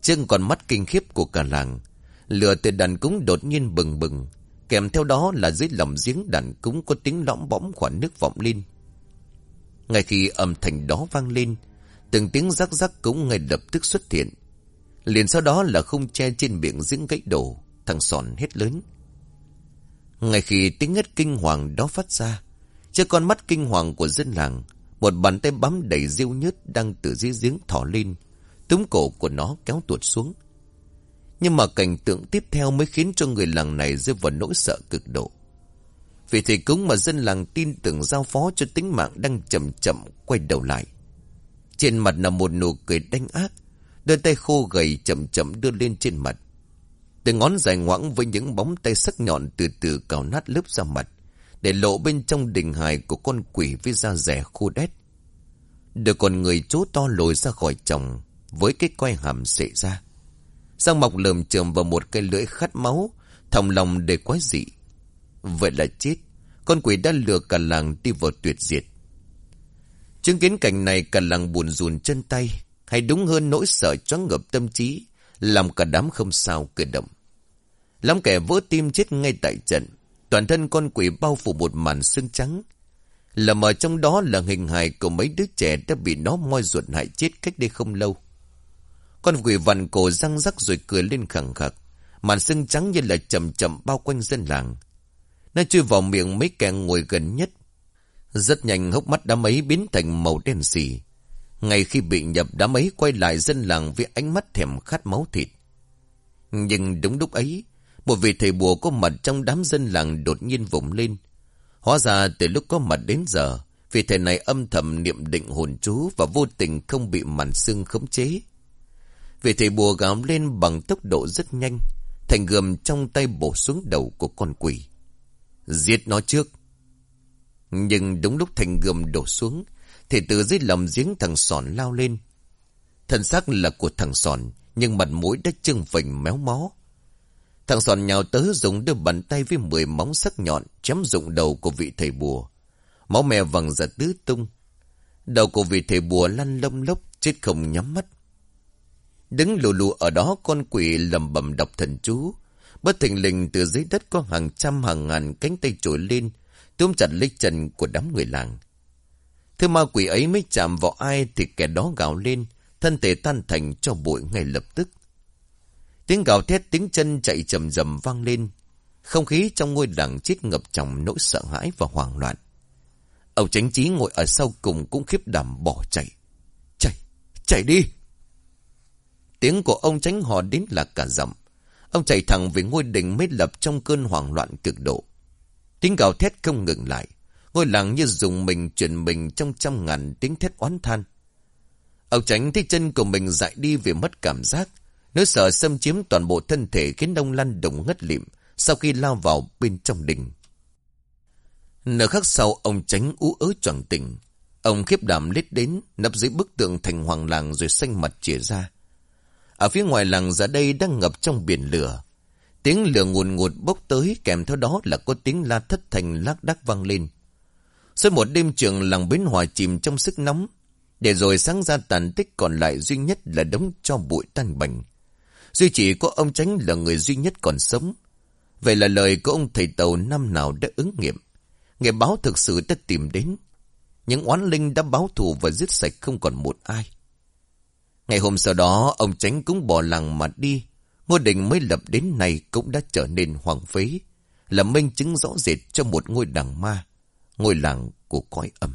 Chân còn mắt kinh khiếp của cả làng, lửa từ đàn cúng đột nhiên bừng bừng, kèm theo đó là dưới lòng giếng đàn cúng có tiếng lõm bõm khoảng nước vọng lên. Ngay khi âm thanh đó vang lên, từng tiếng rắc rắc cũng ngay lập tức xuất hiện. Liền sau đó là khung che trên miệng giếng gãy đổ, thằng sòn hết lớn. Ngay khi tiếng ngất kinh hoàng đó phát ra, trước con mắt kinh hoàng của dân làng, một bàn tay bám đầy riêu nhớt đang từ dưới giếng thỏ lên, túm cổ của nó kéo tuột xuống. Nhưng mà cảnh tượng tiếp theo mới khiến cho người làng này rơi vào nỗi sợ cực độ. Vì thầy cúng mà dân làng tin tưởng giao phó cho tính mạng đang chậm chậm quay đầu lại. Trên mặt là một nụ cười đanh ác, đôi tay khô gầy chậm chậm đưa lên trên mặt. Từ ngón dài ngoãng với những bóng tay sắc nhọn từ từ cào nát lớp da mặt, để lộ bên trong đình hài của con quỷ với da rẻ khô đét. Được con người chú to lồi ra khỏi chồng với cái quay hàm xệ ra. Răng mọc lườm trường vào một cây lưỡi khát máu, thòng lòng để quái dị. Vậy là chết, con quỷ đã lừa cả làng đi vào tuyệt diệt. Chứng kiến cảnh này cả làng buồn rùn chân tay, hay đúng hơn nỗi sợ choáng ngợp tâm trí, làm cả đám không sao cử động. Lắm kẻ vỡ tim chết ngay tại trận, toàn thân con quỷ bao phủ một màn xương trắng. Lầm ở trong đó là hình hài của mấy đứa trẻ đã bị nó moi ruột hại chết cách đây không lâu. Con quỷ vằn cổ răng rắc rồi cười lên khẳng khặc. Màn xương trắng như là chậm chậm bao quanh dân làng. Nó chui vào miệng mấy kẻ ngồi gần nhất. Rất nhanh hốc mắt đám ấy biến thành màu đen xì. Ngay khi bị nhập đám ấy quay lại dân làng với ánh mắt thèm khát máu thịt. Nhưng đúng lúc ấy, một vị thầy bùa có mặt trong đám dân làng đột nhiên vùng lên. Hóa ra từ lúc có mặt đến giờ, vị thầy này âm thầm niệm định hồn chú và vô tình không bị màn xương khống chế. Vị thầy bùa gào lên bằng tốc độ rất nhanh, thành gươm trong tay bổ xuống đầu của con quỷ. Giết nó trước. Nhưng đúng lúc thành gươm đổ xuống, thì từ dưới lòng giếng thằng sòn lao lên. Thân xác là của thằng sòn, nhưng mặt mũi đã trưng phình méo mó. Thằng sòn nhào tớ dùng đôi bàn tay với mười móng sắc nhọn chém dụng đầu của vị thầy bùa. Máu mè vàng ra tứ tung. Đầu của vị thầy bùa lăn lông lốc, chết không nhắm mắt. Đứng lù lù ở đó con quỷ lầm bầm đọc thần chú. Bất thình lình từ dưới đất có hàng trăm hàng ngàn cánh tay trồi lên, túm chặt lấy chân của đám người làng. Thứ ma quỷ ấy mới chạm vào ai thì kẻ đó gào lên, thân thể tan thành cho bụi ngay lập tức. Tiếng gào thét tiếng chân chạy chầm rầm vang lên. Không khí trong ngôi làng chết ngập trong nỗi sợ hãi và hoảng loạn. Ông tránh trí ngồi ở sau cùng cũng khiếp đảm bỏ chạy. Chạy, chạy đi! Tiếng của ông tránh hò đến là cả dặm. Ông chạy thẳng về ngôi đình mới lập trong cơn hoảng loạn cực độ. Tiếng gào thét không ngừng lại. Ngôi làng như dùng mình chuyển mình trong trăm ngàn tiếng thét oán than. Ông tránh thấy chân của mình dại đi vì mất cảm giác. Nỗi sợ xâm chiếm toàn bộ thân thể khiến ông lăn đồng ngất lịm sau khi lao vào bên trong đình. Nửa khắc sau ông tránh ú ớ choàng tỉnh. Ông khiếp đảm lết đến, nấp dưới bức tượng thành hoàng làng rồi xanh mặt chỉa ra. Ở phía ngoài làng giờ đây đang ngập trong biển lửa. Tiếng lửa nguồn ngụt bốc tới kèm theo đó là có tiếng la thất thành lác đác vang lên. Suốt một đêm trường làng bến hòa chìm trong sức nóng. Để rồi sáng ra tàn tích còn lại duy nhất là đống cho bụi tan bành. Duy chỉ có ông Tránh là người duy nhất còn sống. Vậy là lời của ông thầy tàu năm nào đã ứng nghiệm. Nghe báo thực sự đã tìm đến. Những oán linh đã báo thù và giết sạch không còn một ai. Ngày hôm sau đó, ông Tránh cũng bỏ làng mà đi. Ngôi đình mới lập đến nay cũng đã trở nên hoàng phế. Là minh chứng rõ rệt cho một ngôi đằng ma. Ngôi làng của cõi âm.